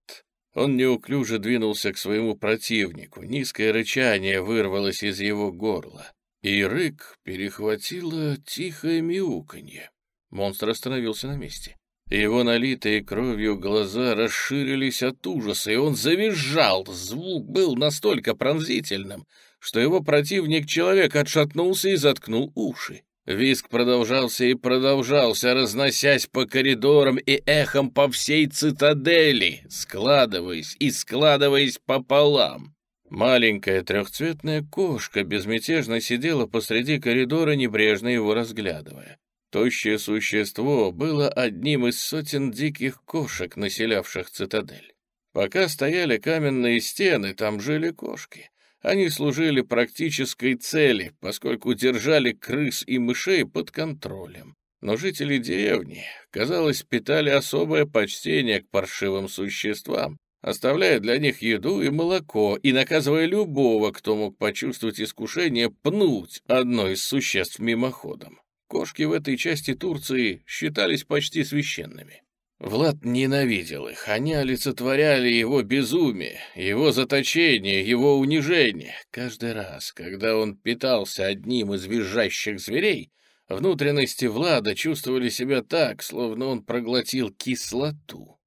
Он неуклюже двинулся к своему противнику, низкое рычание вырвалось из его горла, и рык перехватило тихое мяуканье. Монстр остановился на месте. Его налитые кровью глаза расширились от ужаса, и он завизжал. Звук был настолько пронзительным, что его противник-человек отшатнулся и заткнул уши. Виск продолжался и продолжался, разносясь по коридорам и эхом по всей цитадели, складываясь и складываясь пополам. Маленькая трехцветная кошка безмятежно сидела посреди коридора, небрежно его разглядывая. Тощее существо было одним из сотен диких кошек, населявших цитадель. Пока стояли каменные стены, там жили кошки. Они служили практической цели, поскольку держали крыс и мышей под контролем. Но жители деревни, казалось, питали особое почтение к паршивым существам, оставляя для них еду и молоко и наказывая любого, кто мог почувствовать искушение пнуть одно из существ мимоходом. Кошки в этой части Турции считались почти священными. Влад ненавидел их, они олицетворяли его безумие, его заточение, его унижение. Каждый раз, когда он питался одним из визжащих зверей, внутренности Влада чувствовали себя так, словно он проглотил кислоту.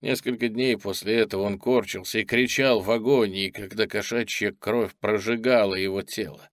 Несколько дней после этого он корчился и кричал в агонии, когда кошачья кровь прожигала его тело.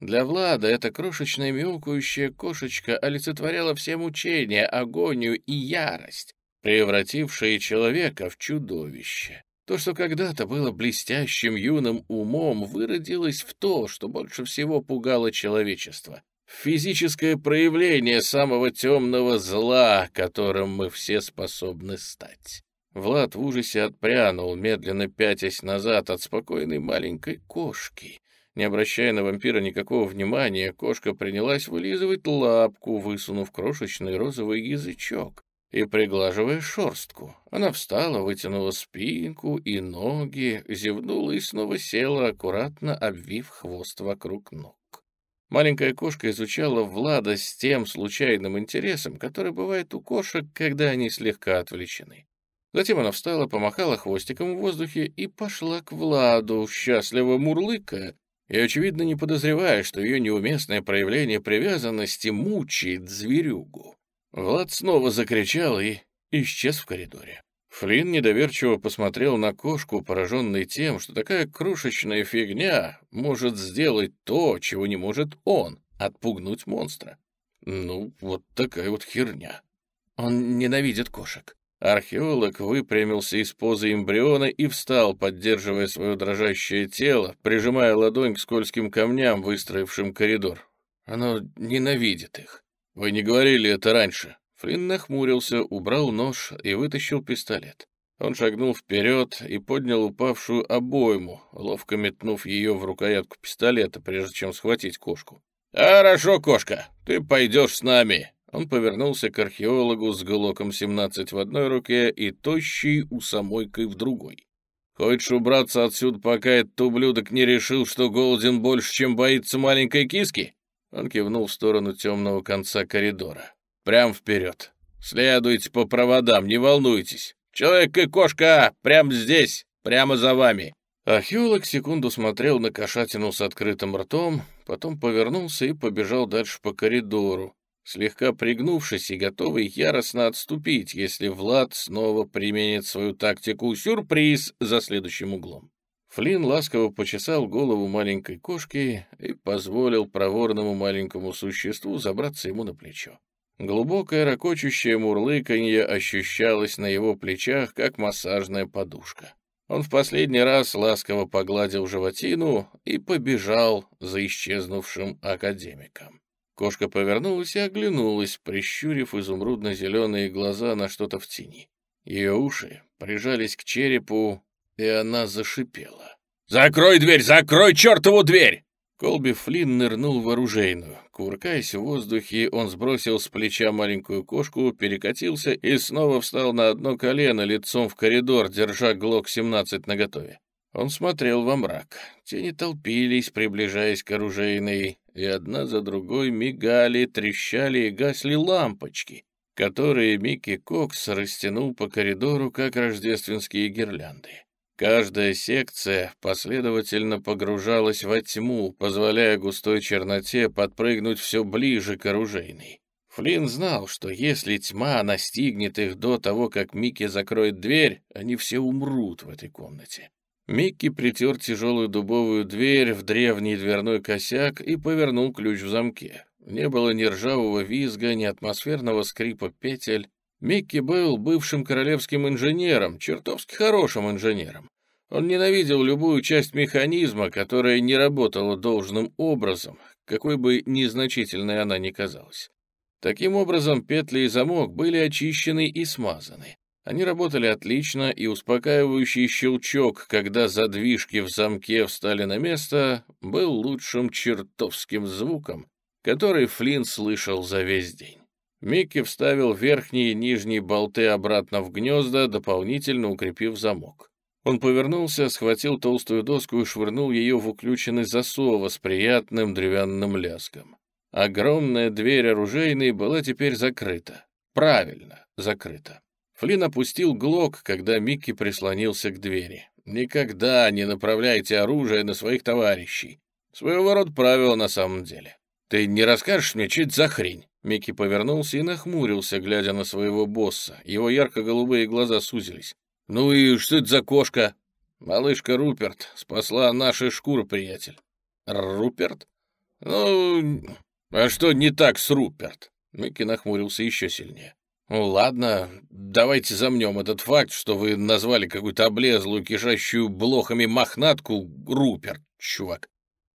Для Влада эта крошечная мяукающая кошечка олицетворяла все мучения, агонию и ярость, превратившие человека в чудовище. То, что когда-то было блестящим юным умом, выродилось в то, что больше всего пугало человечество. Физическое проявление самого темного зла, которым мы все способны стать. Влад в ужасе отпрянул, медленно пятясь назад от спокойной маленькой кошки, не обращая на вампира никакого внимания, кошка принялась вылизывать лапку, высунув крошечный розовый язычок и приглаживая шерстку. Она встала, вытянула спинку и ноги, зевнула и снова села, аккуратно обвив хвост вокруг ног. Маленькая кошка изучала Влада с тем случайным интересом, который бывает у кошек, когда они слегка отвлечены. Затем она встала, помахала хвостиком в воздухе и пошла к Владу, счастливо мурлыкая и, очевидно, не подозревая, что ее неуместное проявление привязанности мучает зверюгу. Влад снова закричал и исчез в коридоре. Флинн недоверчиво посмотрел на кошку, пораженный тем, что такая крошечная фигня может сделать то, чего не может он — отпугнуть монстра. Ну, вот такая вот херня. Он ненавидит кошек. Археолог выпрямился из позы эмбриона и встал, поддерживая свое дрожащее тело, прижимая ладонь к скользким камням, выстроившим коридор. Оно ненавидит их. Вы не говорили это раньше. Флинн нахмурился, убрал нож и вытащил пистолет. Он шагнул вперед и поднял упавшую обойму, ловко метнув ее в рукоятку пистолета, прежде чем схватить кошку. «Хорошо, кошка, ты пойдешь с нами. Он повернулся к археологу с глоком 17 в одной руке и тощей усомойкой в другой. «Хочешь убраться отсюда, пока этот ублюдок не решил, что голоден больше, чем боится маленькой киски?» Он кивнул в сторону темного конца коридора. «Прям вперед. Следуйте по проводам, не волнуйтесь. Человек и кошка прямо здесь, прямо за вами». Археолог секунду смотрел на кошатину с открытым ртом, потом повернулся и побежал дальше по коридору, слегка пригнувшись и готовый яростно отступить, если Влад снова применит свою тактику «сюрприз» за следующим углом. Флинн ласково почесал голову маленькой кошки и позволил проворному маленькому существу забраться ему на плечо. Глубокое ракочущее мурлыканье ощущалось на его плечах, как массажная подушка. Он в последний раз ласково погладил животину и побежал за исчезнувшим академиком. Кошка повернулась и оглянулась, прищурив изумрудно-зеленые глаза на что-то в тени. Ее уши прижались к черепу, и она зашипела. «Закрой дверь! Закрой чертову дверь!» Колби Флинн нырнул в оружейную. Куркаясь в воздухе, он сбросил с плеча маленькую кошку, перекатился и снова встал на одно колено лицом в коридор, держа ГЛОК-17 наготове. Он смотрел во мрак. Тени толпились, приближаясь к оружейной, и одна за другой мигали, трещали и гасли лампочки, которые Микки Кокс растянул по коридору, как рождественские гирлянды. Каждая секция последовательно погружалась во тьму, позволяя густой черноте подпрыгнуть все ближе к оружейной. Флинн знал, что если тьма настигнет их до того, как Микки закроет дверь, они все умрут в этой комнате. Микки притер тяжелую дубовую дверь в древний дверной косяк и повернул ключ в замке. Не было ни ржавого визга, ни атмосферного скрипа петель. Микки был бывшим королевским инженером, чертовски хорошим инженером. Он ненавидел любую часть механизма, которая не работала должным образом, какой бы незначительной она ни казалась. Таким образом, петли и замок были очищены и смазаны. Они работали отлично, и успокаивающий щелчок, когда задвижки в замке встали на место, был лучшим чертовским звуком, который Флинн слышал за весь день. Микки вставил верхние и нижние болты обратно в гнезда, дополнительно укрепив замок. Он повернулся, схватил толстую доску и швырнул ее в уключенный засова с приятным деревянным лязгом. Огромная дверь оружейной была теперь закрыта. Правильно, закрыта. Флинн опустил глок, когда Микки прислонился к двери. «Никогда не направляйте оружие на своих товарищей. Своего рода правило на самом деле. Ты не расскажешь мне, что это за хрень?» Микки повернулся и нахмурился, глядя на своего босса. Его ярко-голубые глаза сузились. «Ну и что это за кошка?» «Малышка Руперт спасла наши шкуры, приятель». «Руперт?» «Ну, а что не так с Руперт?» Микки нахмурился еще сильнее. «Ну ладно, давайте замнем этот факт, что вы назвали какую-то облезлую, кишащую блохами мохнатку Руперт, чувак.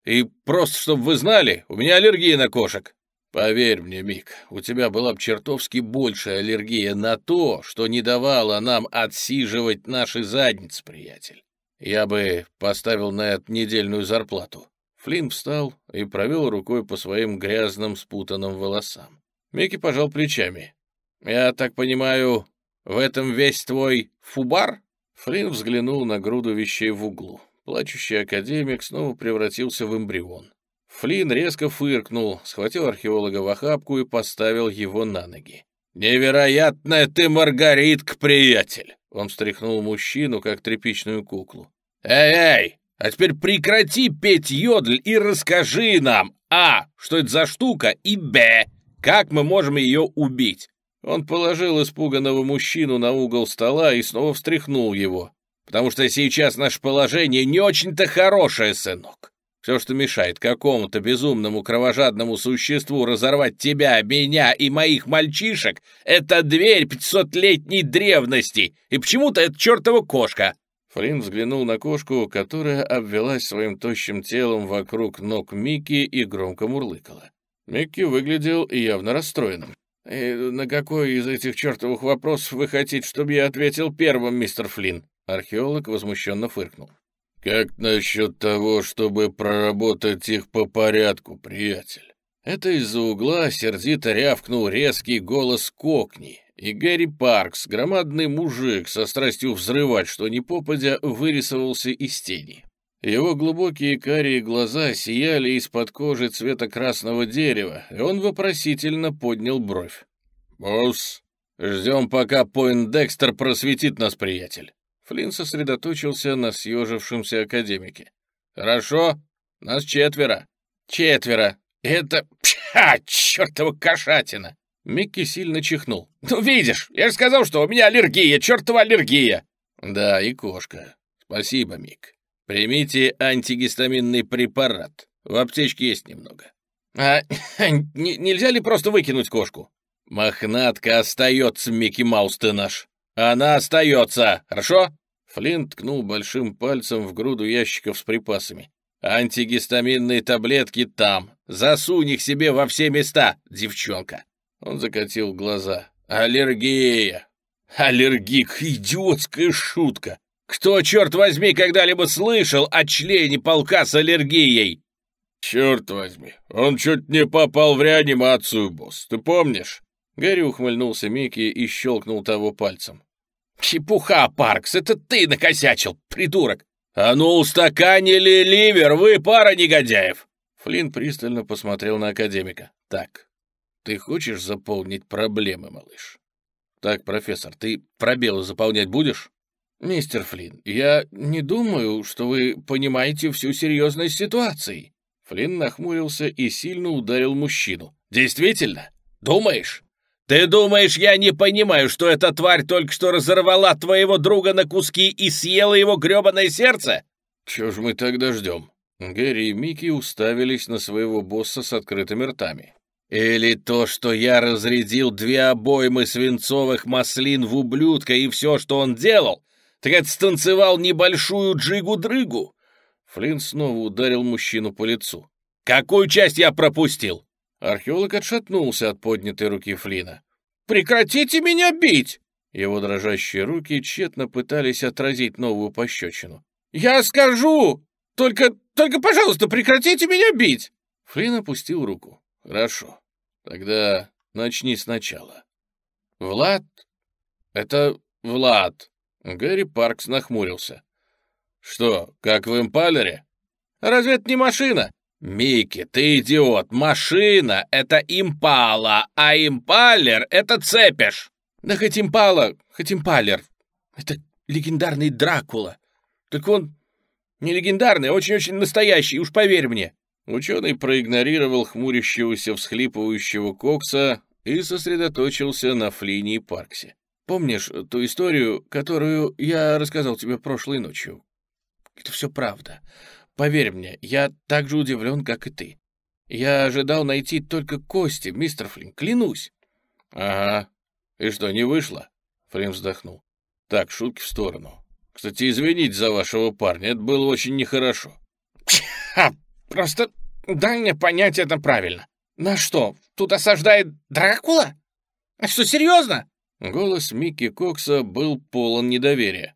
И просто, чтобы вы знали, у меня аллергия на кошек». Поверь мне, Мик, у тебя была бы чертовски большая аллергия на то, что не давало нам отсиживать наши задницы, приятель. Я бы поставил на это недельную зарплату. Флинн встал и провел рукой по своим грязным спутанным волосам. Микки пожал плечами. «Я так понимаю, в этом весь твой фубар?» Флинн взглянул на груду вещей в углу. Плачущий академик снова превратился в эмбрион. Флинн резко фыркнул, схватил археолога в охапку и поставил его на ноги. «Невероятная ты Маргаритка, приятель!» Он встряхнул мужчину, как тряпичную куклу. «Эй-эй, а теперь прекрати петь йодль и расскажи нам, а, что это за штука, и б, как мы можем ее убить?» Он положил испуганного мужчину на угол стола и снова встряхнул его. «Потому что сейчас наше положение не очень-то хорошее, сынок. Все, что мешает какому-то безумному кровожадному существу разорвать тебя, меня и моих мальчишек, это дверь пятисотлетней древности, и почему-то это чертова кошка!» Флинн взглянул на кошку, которая обвелась своим тощим телом вокруг ног Микки и громко мурлыкала. Микки выглядел явно расстроенным. «И на какой из этих чертовых вопросов вы хотите, чтобы я ответил первым, мистер Флинн?» Археолог возмущенно фыркнул. «Как насчет того, чтобы проработать их по порядку, приятель?» Это из-за угла сердито рявкнул резкий голос Кокни, и Гэри Паркс, громадный мужик со страстью взрывать, что ни попадя, вырисовался из тени. Его глубокие карие глаза сияли из-под кожи цвета красного дерева, и он вопросительно поднял бровь. «Босс, ждем, пока Пойндекстер просветит нас, приятель». Флинн сосредоточился на съежившемся академике. «Хорошо, нас четверо». «Четверо. Это... Пша, чертова кошатина!» Микки сильно чихнул. «Ну, видишь, я же сказал, что у меня аллергия, чертова аллергия!» «Да, и кошка. Спасибо, Мик. Примите антигистаминный препарат. В аптечке есть немного». «А нельзя ли просто выкинуть кошку?» «Мохнатка остается, Микки Маус ты наш. «Она остается, хорошо?» Флинт ткнул большим пальцем в груду ящиков с припасами. «Антигистаминные таблетки там. Засунь их себе во все места, девчонка!» Он закатил глаза. «Аллергия! Аллергик! Идиотская шутка! Кто, черт возьми, когда-либо слышал о члене полка с аллергией?» «Черт возьми, он чуть не попал в реанимацию, босс, ты помнишь?» Гарри ухмыльнулся Микки и щелкнул того пальцем. «Чепуха, Паркс, это ты накосячил, придурок! А ну, устаканили ливер, вы пара негодяев!» Флинн пристально посмотрел на академика. «Так, ты хочешь заполнить проблемы, малыш?» «Так, профессор, ты пробелы заполнять будешь?» «Мистер Флинн, я не думаю, что вы понимаете всю серьезность ситуации». Флинн нахмурился и сильно ударил мужчину. «Действительно? Думаешь?» «Ты думаешь, я не понимаю, что эта тварь только что разорвала твоего друга на куски и съела его гребаное сердце?» «Чего ж мы тогда ждем?» Гэри и Микки уставились на своего босса с открытыми ртами. «Или то, что я разрядил две обоймы свинцовых маслин в ублюдка и все, что он делал, так это станцевал небольшую джигу-дрыгу!» Флинн снова ударил мужчину по лицу. «Какую часть я пропустил?» Археолог отшатнулся от поднятой руки Флина. «Прекратите меня бить!» Его дрожащие руки тщетно пытались отразить новую пощечину. «Я скажу! Только, только, пожалуйста, прекратите меня бить!» Флин опустил руку. «Хорошо. Тогда начни сначала. Влад? Это Влад!» Гэри Паркс нахмурился. Что, как в импалере? Разве это не машина? Микки, ты идиот! Машина — это импала, а импалер — это цепиш! Да хоть импала, хоть импалер. Это легендарный Дракула. Так он не легендарный, а очень-очень настоящий, уж поверь мне. Ученый проигнорировал хмурящегося, всхлипывающего Кокса и сосредоточился на Флине и Парксе. Помнишь ту историю, которую я рассказал тебе прошлой ночью? Это все правда. Поверь мне, я так же удивлен, как и ты. Я ожидал найти только кости, мистер Флинн, клянусь. Ага. И что, не вышло? Флинн вздохнул. Так, шутки в сторону. Кстати, извините за вашего парня, это было очень нехорошо. Ха, просто дай мне понять это правильно. На что, тут осаждает Дракула? А что, серьезно? Голос Микки Кокса был полон недоверия.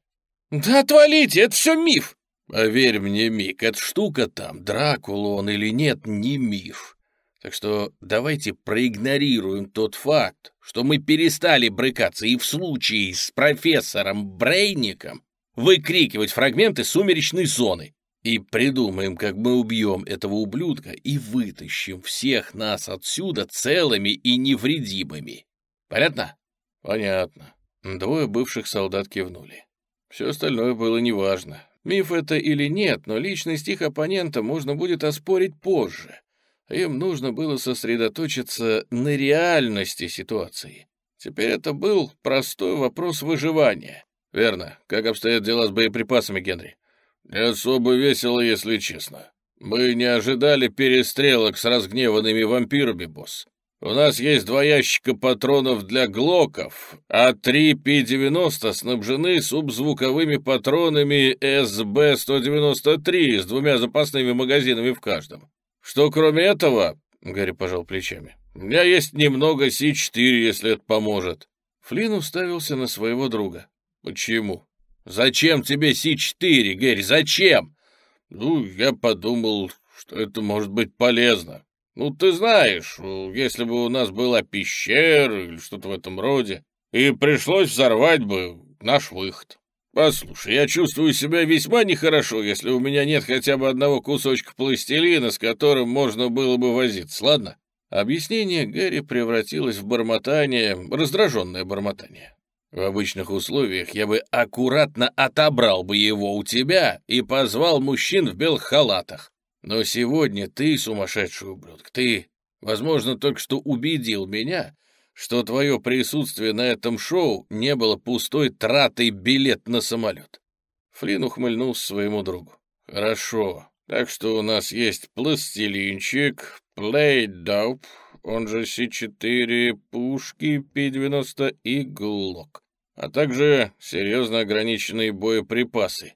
«Да отвалите, это все миф!» Поверь мне, Мик, эта штука там, Дракула он или нет, не миф. Так что давайте проигнорируем тот факт, что мы перестали брыкаться и в случае с профессором Брейником выкрикивать фрагменты сумеречной зоны и придумаем, как мы убьем этого ублюдка и вытащим всех нас отсюда целыми и невредимыми. Понятно? Понятно. Двое бывших солдат кивнули. Все остальное было неважно. Миф это или нет, но личность их оппонента можно будет оспорить позже. Им нужно было сосредоточиться на реальности ситуации. Теперь это был простой вопрос выживания. Верно. Как обстоят дела с боеприпасами, Генри? Не особо весело, если честно. Мы не ожидали перестрелок с разгневанными вампирами, босс. У нас есть два ящика патронов для глоков, а три Пи-90 снабжены субзвуковыми патронами СБ-193 с двумя запасными магазинами в каждом. Что кроме этого, — Гарри пожал плечами, — у меня есть немного Си-4, если это поможет. Флинн уставился на своего друга. Почему? Зачем тебе Си-4, Гэри, зачем? Ну, я подумал, что это может быть полезно. Ну, ты знаешь, если бы у нас была пещера или что-то в этом роде, и пришлось взорвать бы наш выход. Послушай, я чувствую себя весьма нехорошо, если у меня нет хотя бы одного кусочка пластилина, с которым можно было бы возиться, ладно? Объяснение Гэри превратилось в бормотание, раздраженное бормотание. В обычных условиях я бы аккуратно отобрал бы его у тебя и позвал мужчин в белых халатах. Но сегодня ты, сумасшедший ублюдок, ты, возможно, только что убедил меня, что твое присутствие на этом шоу не было пустой тратой билет на самолет. Флинн ухмыльнулся своему другу. Хорошо, так что у нас есть пластилинчик, плейдоп, он же С4, пушки П-90 и глок, а также серьезно ограниченные боеприпасы.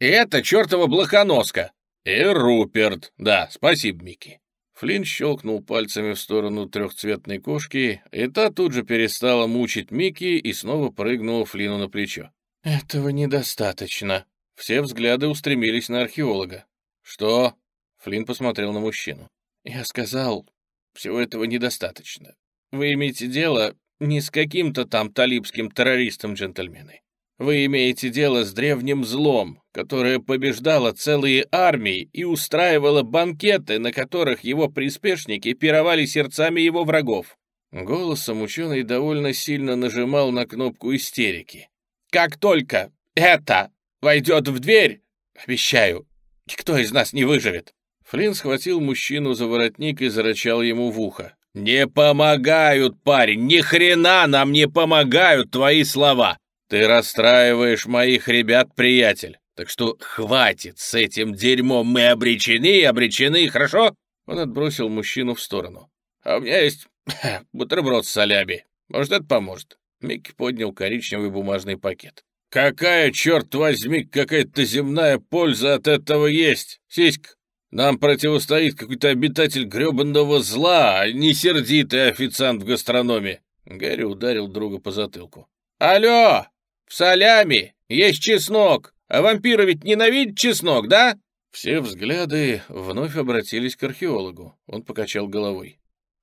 И это чертова блохоноска! «И Руперт. Да, спасибо, Микки». Флинн щелкнул пальцами в сторону трехцветной кошки, и та тут же перестала мучить Микки и снова прыгнула Флину на плечо. «Этого недостаточно». Все взгляды устремились на археолога. «Что?» Флинн посмотрел на мужчину. «Я сказал, всего этого недостаточно. Вы имеете дело не с каким-то там талибским террористом, джентльмены. Вы имеете дело с древним злом, которое побеждало целые армии и устраивало банкеты, на которых его приспешники пировали сердцами его врагов. Голосом ученый довольно сильно нажимал на кнопку истерики. «Как только это войдет в дверь, обещаю, никто из нас не выживет!» Флинн схватил мужчину за воротник и зарычал ему в ухо. «Не помогают, парень! Ни хрена нам не помогают твои слова! Ты расстраиваешь моих ребят, приятель. Так что хватит с этим дерьмом, мы обречены, обречены, хорошо?» Он отбросил мужчину в сторону. «А у меня есть бутерброд с солями. Может, это поможет?» Микки поднял коричневый бумажный пакет. «Какая, черт возьми, какая-то земная польза от этого есть, сиська? Нам противостоит какой-то обитатель гребанного зла, а не сердитый официант в гастрономе». Гарри ударил друга по затылку. «Алло! В солями есть чеснок, а вампиры ведь ненавидят чеснок, да?» Все взгляды вновь обратились к археологу. Он покачал головой.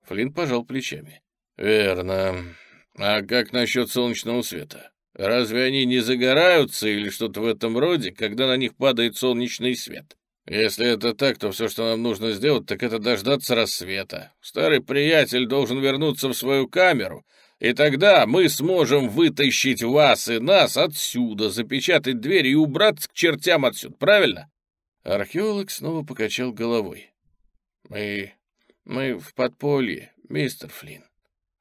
Флинн пожал плечами. «Верно. А как насчет солнечного света? Разве они не загораются или что-то в этом роде, когда на них падает солнечный свет? Если это так, то все, что нам нужно сделать, так это дождаться рассвета. Старый приятель должен вернуться в свою камеру, и тогда мы сможем вытащить вас и нас отсюда, запечатать дверь и убраться к чертям отсюда, правильно?» Археолог снова покачал головой. «Мы... мы в подполье, мистер Флинн.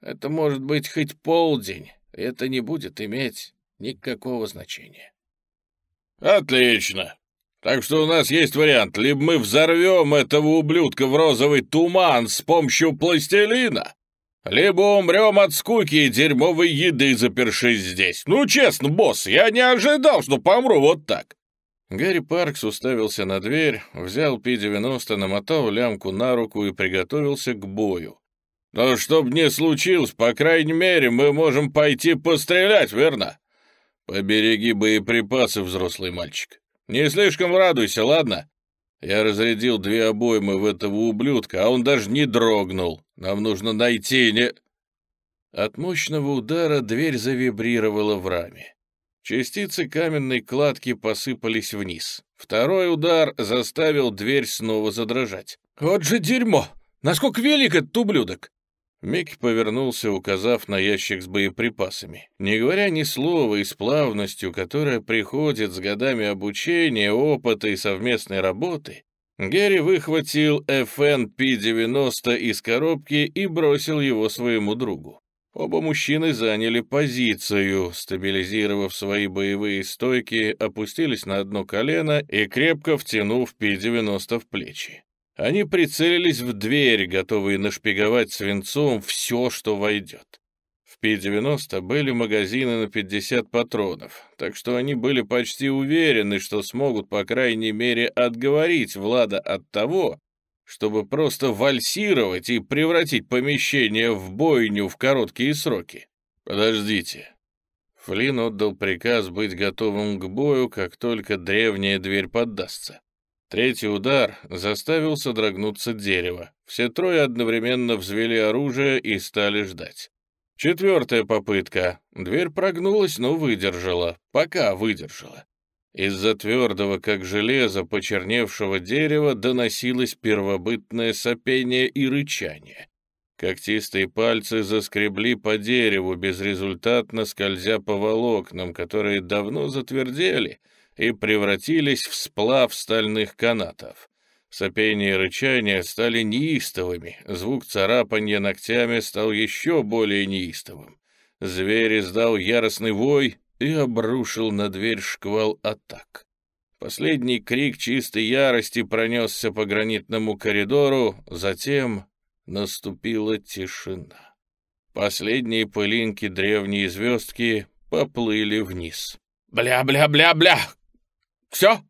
Это может быть хоть полдень, это не будет иметь никакого значения». «Отлично. Так что у нас есть вариант. Либо мы взорвем этого ублюдка в розовый туман с помощью пластилина, либо умрем от скуки и дерьмовой еды, запершись здесь. Ну, честно, босс, я не ожидал, что помру вот так. Гарри Паркс уставился на дверь, взял Пи-90, намотал лямку на руку и приготовился к бою. «Но чтоб не случилось, по крайней мере, мы можем пойти пострелять, верно?» «Побереги боеприпасы, взрослый мальчик. Не слишком радуйся, ладно?» Я разрядил две обоймы в этого ублюдка, а он даже не дрогнул. Нам нужно найти не...» От мощного удара дверь завибрировала в раме. Частицы каменной кладки посыпались вниз. Второй удар заставил дверь снова задрожать. «Вот же дерьмо! Насколько велик этот ублюдок!» Микки повернулся, указав на ящик с боеприпасами. Не говоря ни слова и с плавностью, которая приходит с годами обучения, опыта и совместной работы, Гэри выхватил FN-P-90 из коробки и бросил его своему другу. Оба мужчины заняли позицию, стабилизировав свои боевые стойки, опустились на одно колено и крепко втянув P-90 в плечи. Они прицелились в дверь, готовые нашпиговать свинцом все, что войдет. В Пи-90 были магазины на 50 патронов, так что они были почти уверены, что смогут, по крайней мере, отговорить Влада от того, чтобы просто вальсировать и превратить помещение в бойню в короткие сроки. Подождите. Флинн отдал приказ быть готовым к бою, как только древняя дверь поддастся. Третий удар заставил содрогнуться дерево. Все трое одновременно взвели оружие и стали ждать. Четвертая попытка. Дверь прогнулась, но выдержала. Пока выдержала. Из-за твердого, как железо, почерневшего дерева доносилось первобытное сопение и рычание. Когтистые пальцы заскребли по дереву, безрезультатно скользя по волокнам, которые давно затвердели — и превратились в сплав стальных канатов. Сопение и рычание стали неистовыми, звук царапанья ногтями стал еще более неистовым. Зверь издал яростный вой и обрушил на дверь шквал атак. Последний крик чистой ярости пронесся по гранитному коридору, затем наступила тишина. Последние пылинки древней звездки поплыли вниз. «Бля-бля-бля-бля! Все?»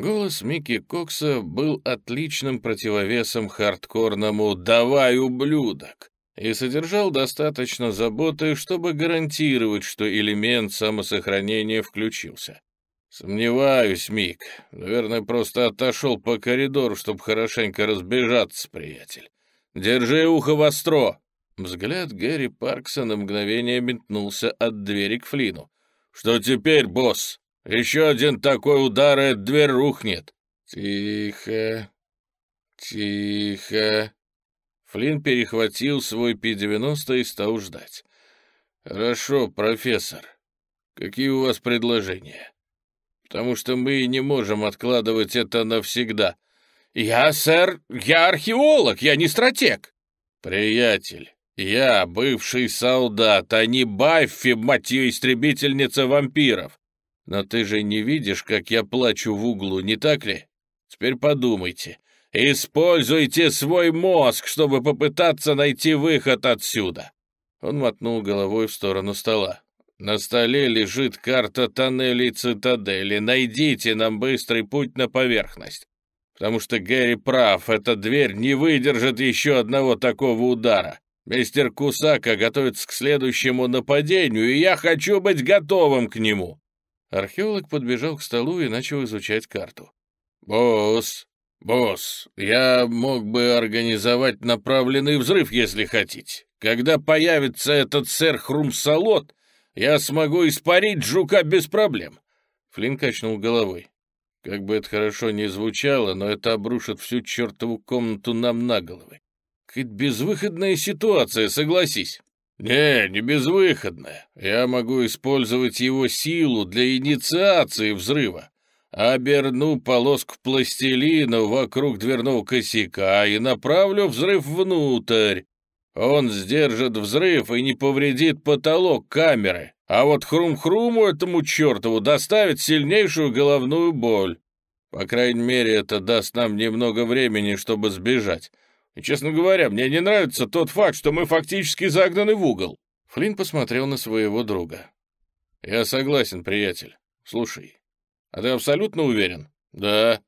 Голос Микки Кокса был отличным противовесом хардкорному «давай, ублюдок!» и содержал достаточно заботы, чтобы гарантировать, что элемент самосохранения включился. «Сомневаюсь, Мик. Наверное, просто отошел по коридору, чтобы хорошенько разбежаться, приятель. Держи ухо востро!» Взгляд Гэри Паркса на мгновение метнулся от двери к Флину. «Что теперь, босс?» Еще один такой удар, и дверь рухнет. Тихо, тихо. Флинн перехватил свой Пи-90 и стал ждать. Хорошо, профессор. Какие у вас предложения? Потому что мы не можем откладывать это навсегда. Я, сэр, я археолог, я не стратег. Приятель, я бывший солдат, а не Баффи, мать ее, истребительница вампиров. Но ты же не видишь, как я плачу в углу, не так ли? Теперь подумайте. Используйте свой мозг, чтобы попытаться найти выход отсюда. Он мотнул головой в сторону стола. На столе лежит карта тоннелей цитадели. Найдите нам быстрый путь на поверхность. Потому что Гэри прав, эта дверь не выдержит еще одного такого удара. Мистер Кусака готовится к следующему нападению, и я хочу быть готовым к нему. Археолог подбежал к столу и начал изучать карту. «Босс, босс, я мог бы организовать направленный взрыв, если хотите. Когда появится этот сэр Хрумсалот, я смогу испарить жука без проблем. Флинн качнул головой. Как бы это хорошо ни звучало, но это обрушит всю чертову комнату нам на головы. Хоть безвыходная ситуация, согласись. Не, не безвыходная. Я могу использовать его силу для инициации взрыва. Оберну полоску пластилина вокруг дверного косяка и направлю взрыв внутрь. Он сдержит взрыв и не повредит потолок камеры, а вот хрум-хруму этому чертову доставит сильнейшую головную боль. По крайней мере, это даст нам немного времени, чтобы сбежать. И, честно говоря, мне не нравится тот факт, что мы фактически загнаны в угол». Флинн посмотрел на своего друга. «Я согласен, приятель. Слушай, а ты абсолютно уверен?» «Да».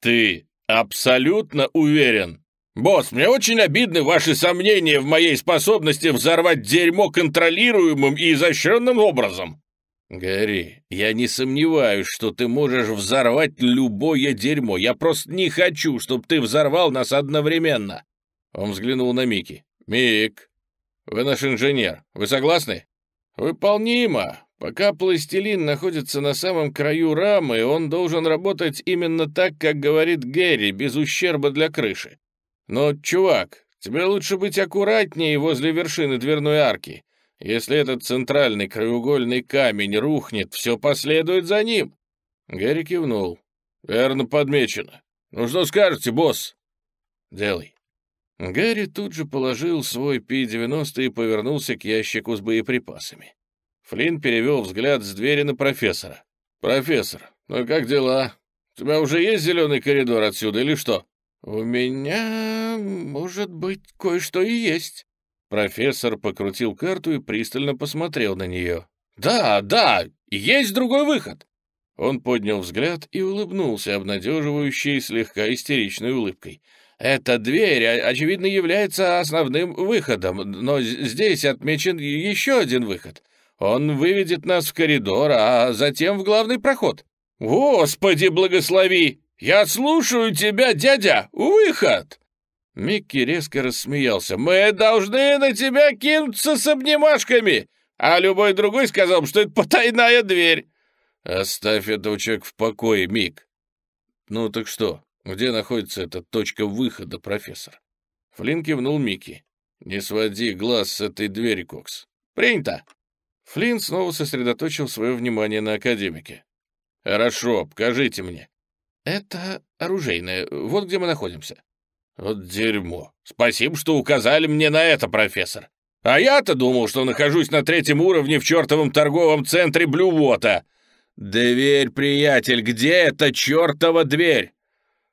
«Ты абсолютно уверен?» «Босс, мне очень обидны ваши сомнения в моей способности взорвать дерьмо контролируемым и изощренным образом». «Гарри, я не сомневаюсь, что ты можешь взорвать любое дерьмо. Я просто не хочу, чтобы ты взорвал нас одновременно». Он взглянул на Мики. «Мик, вы наш инженер. Вы согласны?» «Выполнимо. Пока пластилин находится на самом краю рамы, он должен работать именно так, как говорит Гэри, без ущерба для крыши. Но, чувак, тебе лучше быть аккуратнее возле вершины дверной арки. Если этот центральный краеугольный камень рухнет, все последует за ним. Гэри кивнул. Верно подмечено. Ну что скажете, босс? Делай. Гэри тут же положил свой Пи-90 и повернулся к ящику с боеприпасами. Флинн перевел взгляд с двери на профессора. «Профессор, ну как дела? У тебя уже есть зеленый коридор отсюда или что?» «У меня, может быть, кое-что и есть». Профессор покрутил карту и пристально посмотрел на нее. «Да, да, есть другой выход!» Он поднял взгляд и улыбнулся, обнадеживающей слегка истеричной улыбкой. «Эта дверь, очевидно, является основным выходом, но здесь отмечен еще один выход. Он выведет нас в коридор, а затем в главный проход». «Господи, благослови!» «Я слушаю тебя, дядя! Выход!» Микки резко рассмеялся. «Мы должны на тебя кинуться с обнимашками!» А любой другой сказал, что это потайная дверь. «Оставь этого человека в покое, Мик!» «Ну так что, где находится эта точка выхода, профессор?» Флинн кивнул Микки. «Не своди глаз с этой двери, Кокс». «Принято!» Флинн снова сосредоточил свое внимание на академике. «Хорошо, покажите мне». «Это оружейное. Вот где мы находимся». «Вот дерьмо. Спасибо, что указали мне на это, профессор. А я-то думал, что нахожусь на третьем уровне в чертовом торговом центре Блювота. Дверь, приятель, где эта чертова дверь?»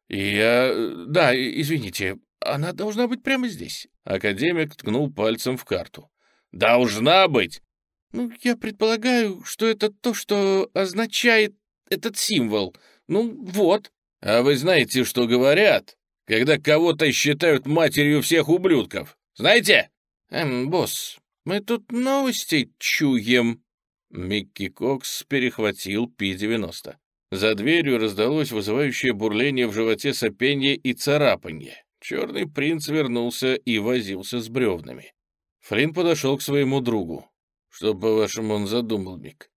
«Я... Да, извините, она должна быть прямо здесь». Академик ткнул пальцем в карту. «Должна быть!» «Ну, я предполагаю, что это то, что означает этот символ. Ну, вот. А вы знаете, что говорят, когда кого-то считают матерью всех ублюдков? Знаете? Эм, босс, мы тут новости чуем. Микки Кокс перехватил Пи-90. За дверью раздалось вызывающее бурление в животе сопенье и царапанье. Черный принц вернулся и возился с бревнами. Флинн подошел к своему другу. «Что, по-вашему, он задумал, Мик?»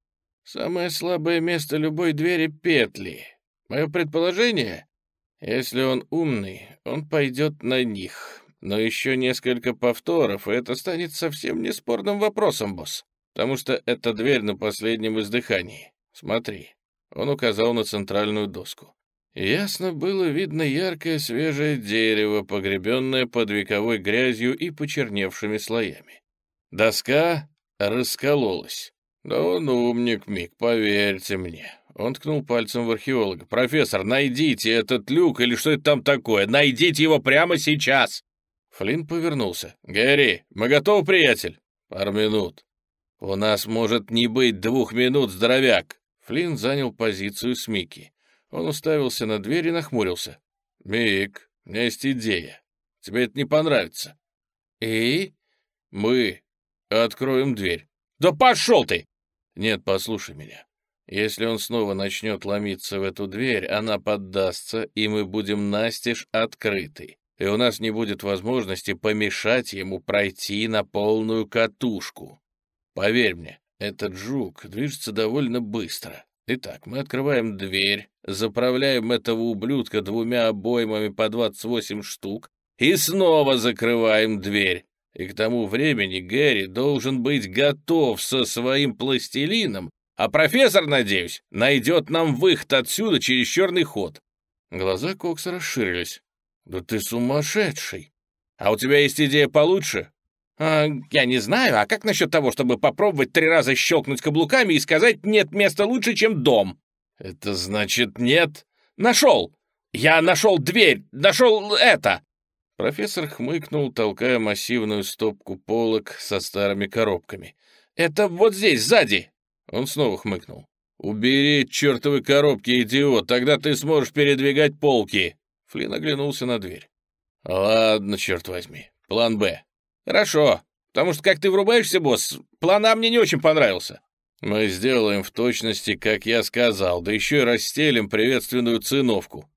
«Самое слабое место любой двери — петли. Мое предположение, если он умный, он пойдет на них. Но еще несколько повторов, и это станет совсем неспорным вопросом, босс. Потому что это дверь на последнем издыхании. Смотри. Он указал на центральную доску. Ясно было видно яркое свежее дерево, погребенное под вековой грязью и почерневшими слоями. Доска раскололась. Да он умник, Мик, поверьте мне. Он ткнул пальцем в археолога. «Профессор, найдите этот люк или что это там такое! Найдите его прямо сейчас!» Флинн повернулся. «Гэри, мы готовы, приятель?» «Пару минут». «У нас может не быть двух минут, здоровяк!» Флинн занял позицию с Микки. Он уставился на дверь и нахмурился. «Мик, у меня есть идея. Тебе это не понравится». «И?» «Мы откроем дверь». «Да пошел ты!» «Нет, послушай меня. Если он снова начнет ломиться в эту дверь, она поддастся, и мы будем настежь открыты, и у нас не будет возможности помешать ему пройти на полную катушку. Поверь мне, Этот жук движется довольно быстро. Итак, мы открываем дверь, заправляем этого ублюдка двумя обоймами по 28 штук и снова закрываем дверь. И к тому времени Гэри должен быть готов со своим пластилином, а профессор, надеюсь, найдет нам выход отсюда через черный ход. Глаза Кокса расширились. «Да ты сумасшедший! А у тебя есть идея получше?» а, «Я не знаю, а как насчет того, чтобы попробовать три раза щелкнуть каблуками и сказать «нет места лучше, чем дом»?» «Это значит нет?» «Нашел! Я нашел дверь! Нашел это!» Профессор хмыкнул, толкая массивную стопку полок со старыми коробками. «Это вот здесь, сзади!» Он снова хмыкнул. «Убери чертовы коробки, идиот, тогда ты сможешь передвигать полки!» Флинн оглянулся на дверь. «Ладно, черт возьми. План «Б». «Хорошо, потому что как ты врубаешься, босс, план А мне не очень понравился». «Мы сделаем в точности, как я сказал, да еще и расстелим приветственную циновку».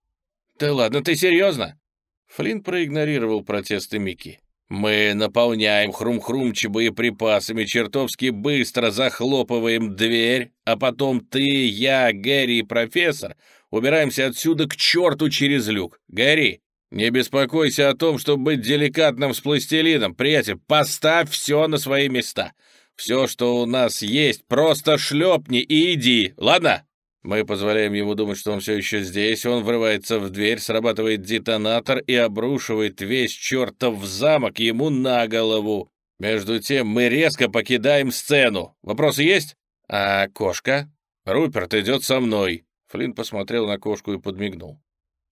«Да ладно, ты серьезно?» Флинн проигнорировал протесты Микки. «Мы наполняем хрум-хрумчи боеприпасами, чертовски быстро захлопываем дверь, а потом ты, я, Гэри и профессор убираемся отсюда к черту через люк. Гэри, не беспокойся о том, чтобы быть деликатным с пластилином, приятель, поставь все на свои места. Все, что у нас есть, просто шлепни и иди, ладно?» Мы позволяем ему думать, что он все еще здесь, он врывается в дверь, срабатывает детонатор и обрушивает весь чертов замок ему на голову. Между тем мы резко покидаем сцену. Вопросы есть? А кошка? Руперт идет со мной. Флинн посмотрел на кошку и подмигнул.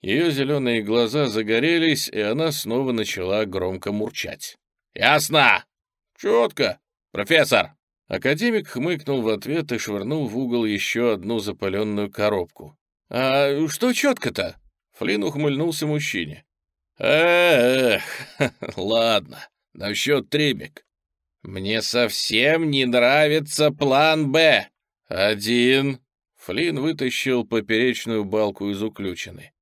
Ее зеленые глаза загорелись, и она снова начала громко мурчать. «Ясно! Четко! Профессор, Академик хмыкнул в ответ и швырнул в угол еще одну запаленную коробку. «А что четко-то?» Флинн ухмыльнулся мужчине. «Эх, ладно, насчет Трибик. Мне совсем не нравится план «Б». Один». Флинн вытащил поперечную балку из уключины.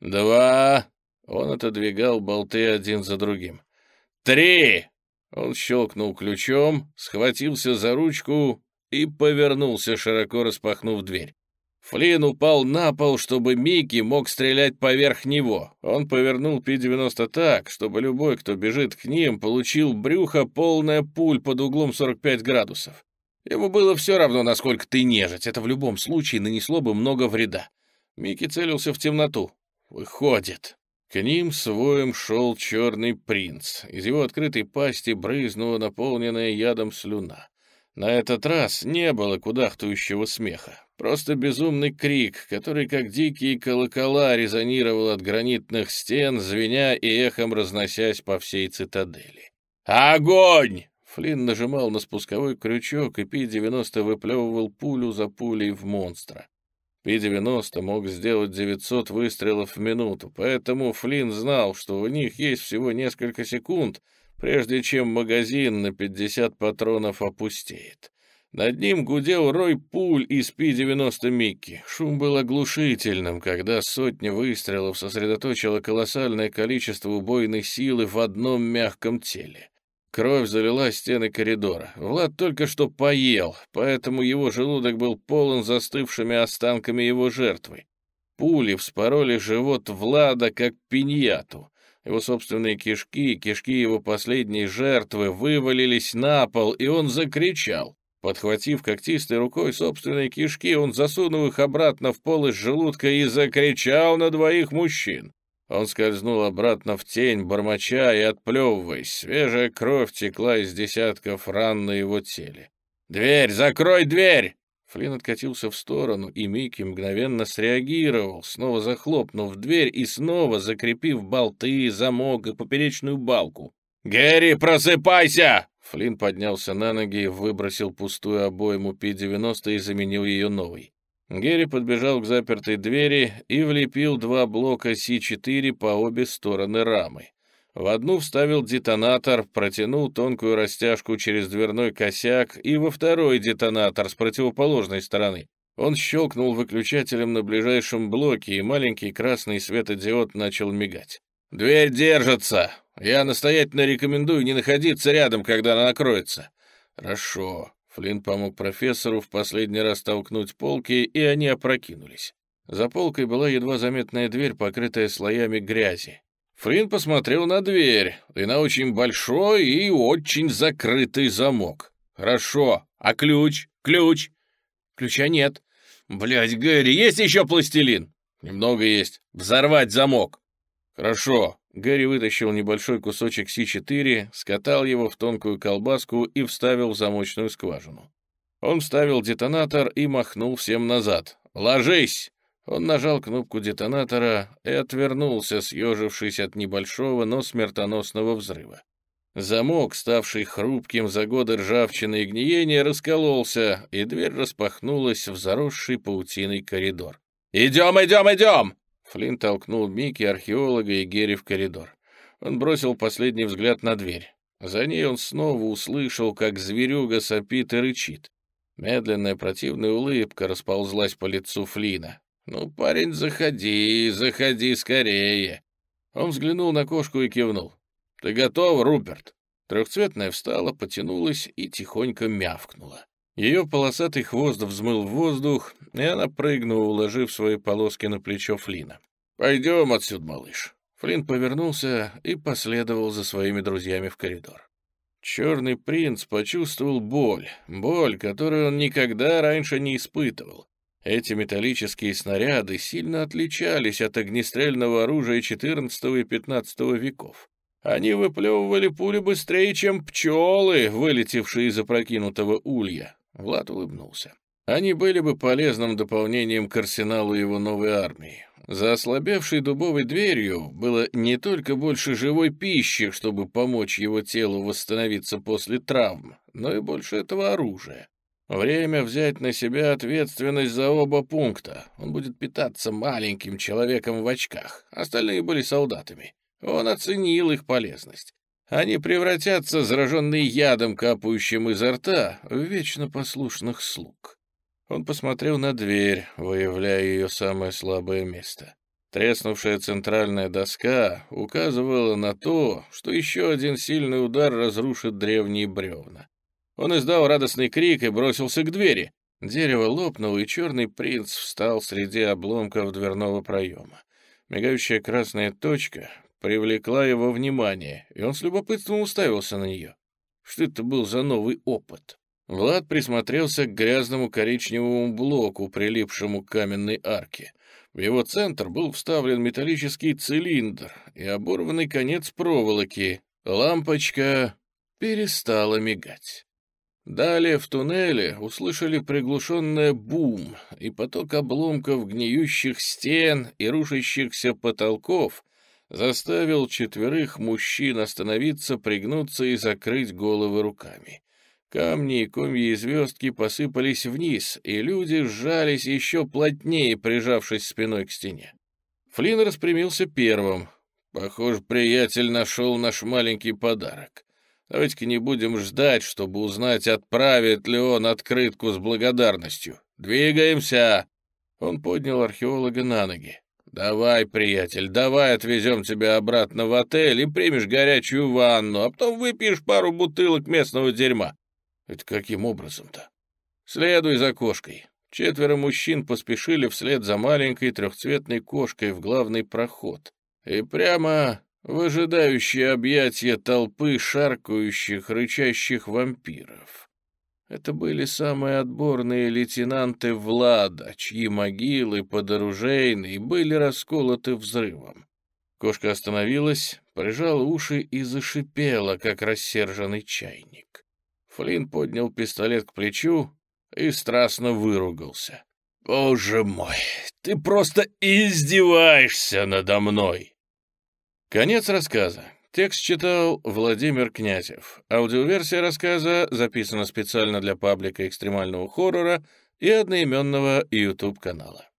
«Два». Он отодвигал болты один за другим. «Три!» Он щелкнул ключом, схватился за ручку и повернулся, широко распахнув дверь. Флинн упал на пол, чтобы Микки мог стрелять поверх него. Он повернул Пи-90 так, чтобы любой, кто бежит к ним, получил брюхо полное пуль под углом 45 градусов. Ему было все равно, насколько ты нежить, это в любом случае нанесло бы много вреда. Микки целился в темноту. Выходит, к ним с воем шел черный принц. Из его открытой пасти брызнула наполненная ядом слюна. На этот раз не было кудахтающего смеха. Просто безумный крик, который, как дикие колокола, резонировал от гранитных стен, звеня и эхом разносясь по всей цитадели. «Огонь!» Флинн нажимал на спусковой крючок, и Пи-90 выплевывал пулю за пулей в монстра. Пи-90 мог сделать 900 выстрелов в минуту, поэтому Флинн знал, что у них есть всего несколько секунд, прежде чем магазин на 50 патронов опустеет. Над ним гудел рой пуль из Пи-90 Микки. Шум был оглушительным, когда сотня выстрелов сосредоточила колоссальное количество убойной силы в одном мягком теле. Кровь залила стены коридора. Влад только что поел, поэтому его желудок был полон застывшими останками его жертвы. Пули вспороли живот Влада, как пиньяту. Его собственные кишки, кишки его последней жертвы вывалились на пол, и он закричал. Подхватив когтистой рукой собственные кишки, он засунул их обратно в пол из желудка и закричал на двоих мужчин. Он скользнул обратно в тень, бормоча и отплевываясь. Свежая кровь текла из десятков ран на его теле. «Дверь! Закрой дверь!» Флинн откатился в сторону, и Микки мгновенно среагировал, снова захлопнув дверь и снова закрепив болты, замок и поперечную балку. «Гэри, просыпайся!» Флинн поднялся на ноги, выбросил пустую обойму Пи-90 и заменил ее новой. Герри подбежал к запертой двери и влепил два блока С-4 по обе стороны рамы. В одну вставил детонатор, протянул тонкую растяжку через дверной косяк и во второй детонатор с противоположной стороны. Он щелкнул выключателем на ближайшем блоке, и маленький красный светодиод начал мигать. «Дверь держится! Я настоятельно рекомендую не находиться рядом, когда она накроется». «Хорошо». Флинн помог профессору в последний раз толкнуть полки, и они опрокинулись. За полкой была едва заметная дверь, покрытая слоями грязи. Флинн посмотрел на дверь, и на очень большой и очень закрытый замок. «Хорошо. А ключ? Ключ?» «Ключа нет». «Блядь, Гэри, есть еще пластилин?» «Немного есть. Взорвать замок». «Хорошо». Гэри вытащил небольшой кусочек Си-4, скатал его в тонкую колбаску и вставил в замочную скважину. Он вставил детонатор и махнул всем назад. «Ложись!» Он нажал кнопку детонатора и отвернулся, съежившись от небольшого, но смертоносного взрыва. Замок, ставший хрупким за годы ржавчины и гниения, раскололся, и дверь распахнулась в заросший паутиной коридор. «Идем, идем, идем!» Флинн толкнул Микки, археолога и Герри в коридор. Он бросил последний взгляд на дверь. За ней он снова услышал, как зверюга сопит и рычит. Медленная противная улыбка расползлась по лицу Флина. «Ну, парень, заходи, заходи скорее!» Он взглянул на кошку и кивнул. «Ты готов, Руперт?» Трехцветная встала, потянулась и тихонько мявкнула. Ее полосатый хвост взмыл в воздух, и она прыгнула, уложив свои полоски на плечо Флина. «Пойдем отсюда, малыш». Флинн повернулся и последовал за своими друзьями в коридор. Черный принц почувствовал боль, боль, которую он никогда раньше не испытывал. Эти металлические снаряды сильно отличались от огнестрельного оружия XIV и XV веков. Они выплевывали пули быстрее, чем пчелы, вылетевшие из опрокинутого улья. Влад улыбнулся. Они были бы полезным дополнением к арсеналу его новой армии. За ослабевшей дубовой дверью было не только больше живой пищи, чтобы помочь его телу восстановиться после травм, но и больше этого оружия. Время взять на себя ответственность за оба пункта. Он будет питаться маленьким человеком в очках. Остальные были солдатами. Он оценил их полезность. Они превратятся, зараженные ядом, капающим изо рта, в вечно послушных слуг. Он посмотрел на дверь, выявляя ее самое слабое место. Треснувшая центральная доска указывала на то, что еще один сильный удар разрушит древние бревна. Он издал радостный крик и бросился к двери. Дерево лопнуло, и черный принц встал среди обломков дверного проема. Мигающая красная точка привлекла его внимание, и он с любопытством уставился на нее. Что это был за новый опыт? Влад присмотрелся к грязному коричневому блоку, прилипшему к каменной арке. В его центр был вставлен металлический цилиндр и оборванный конец проволоки. Лампочка перестала мигать. Далее в туннеле услышали приглушенное бум, и поток обломков гниющих стен и рушащихся потолков заставил четверых мужчин остановиться, пригнуться и закрыть головы руками. Камни и комья и звездки посыпались вниз, и люди сжались еще плотнее, прижавшись спиной к стене. Флинн распрямился первым. Похоже, приятель нашел наш маленький подарок. Давайте-ка не будем ждать, чтобы узнать, отправит ли он открытку с благодарностью. Двигаемся!» Он поднял археолога на ноги. «Давай, приятель, давай отвезем тебя обратно в отель и примешь горячую ванну, а потом выпьешь пару бутылок местного дерьма». «Это каким образом-то?» «Следуй за кошкой». Четверо мужчин поспешили вслед за маленькой трехцветной кошкой в главный проход. И прямо выжидающие объятия толпы шаркающих, рычащих вампиров. Это были самые отборные лейтенанты Влада, чьи могилы под были расколоты взрывом. Кошка остановилась, прижала уши и зашипела, как рассерженный чайник. Флинн поднял пистолет к плечу и страстно выругался. «Боже мой, ты просто издеваешься надо мной!» Конец рассказа. Текст читал Владимир Князев. Аудиоверсия рассказа записана специально для паблика экстремального хоррора и одноименного YouTube-канала.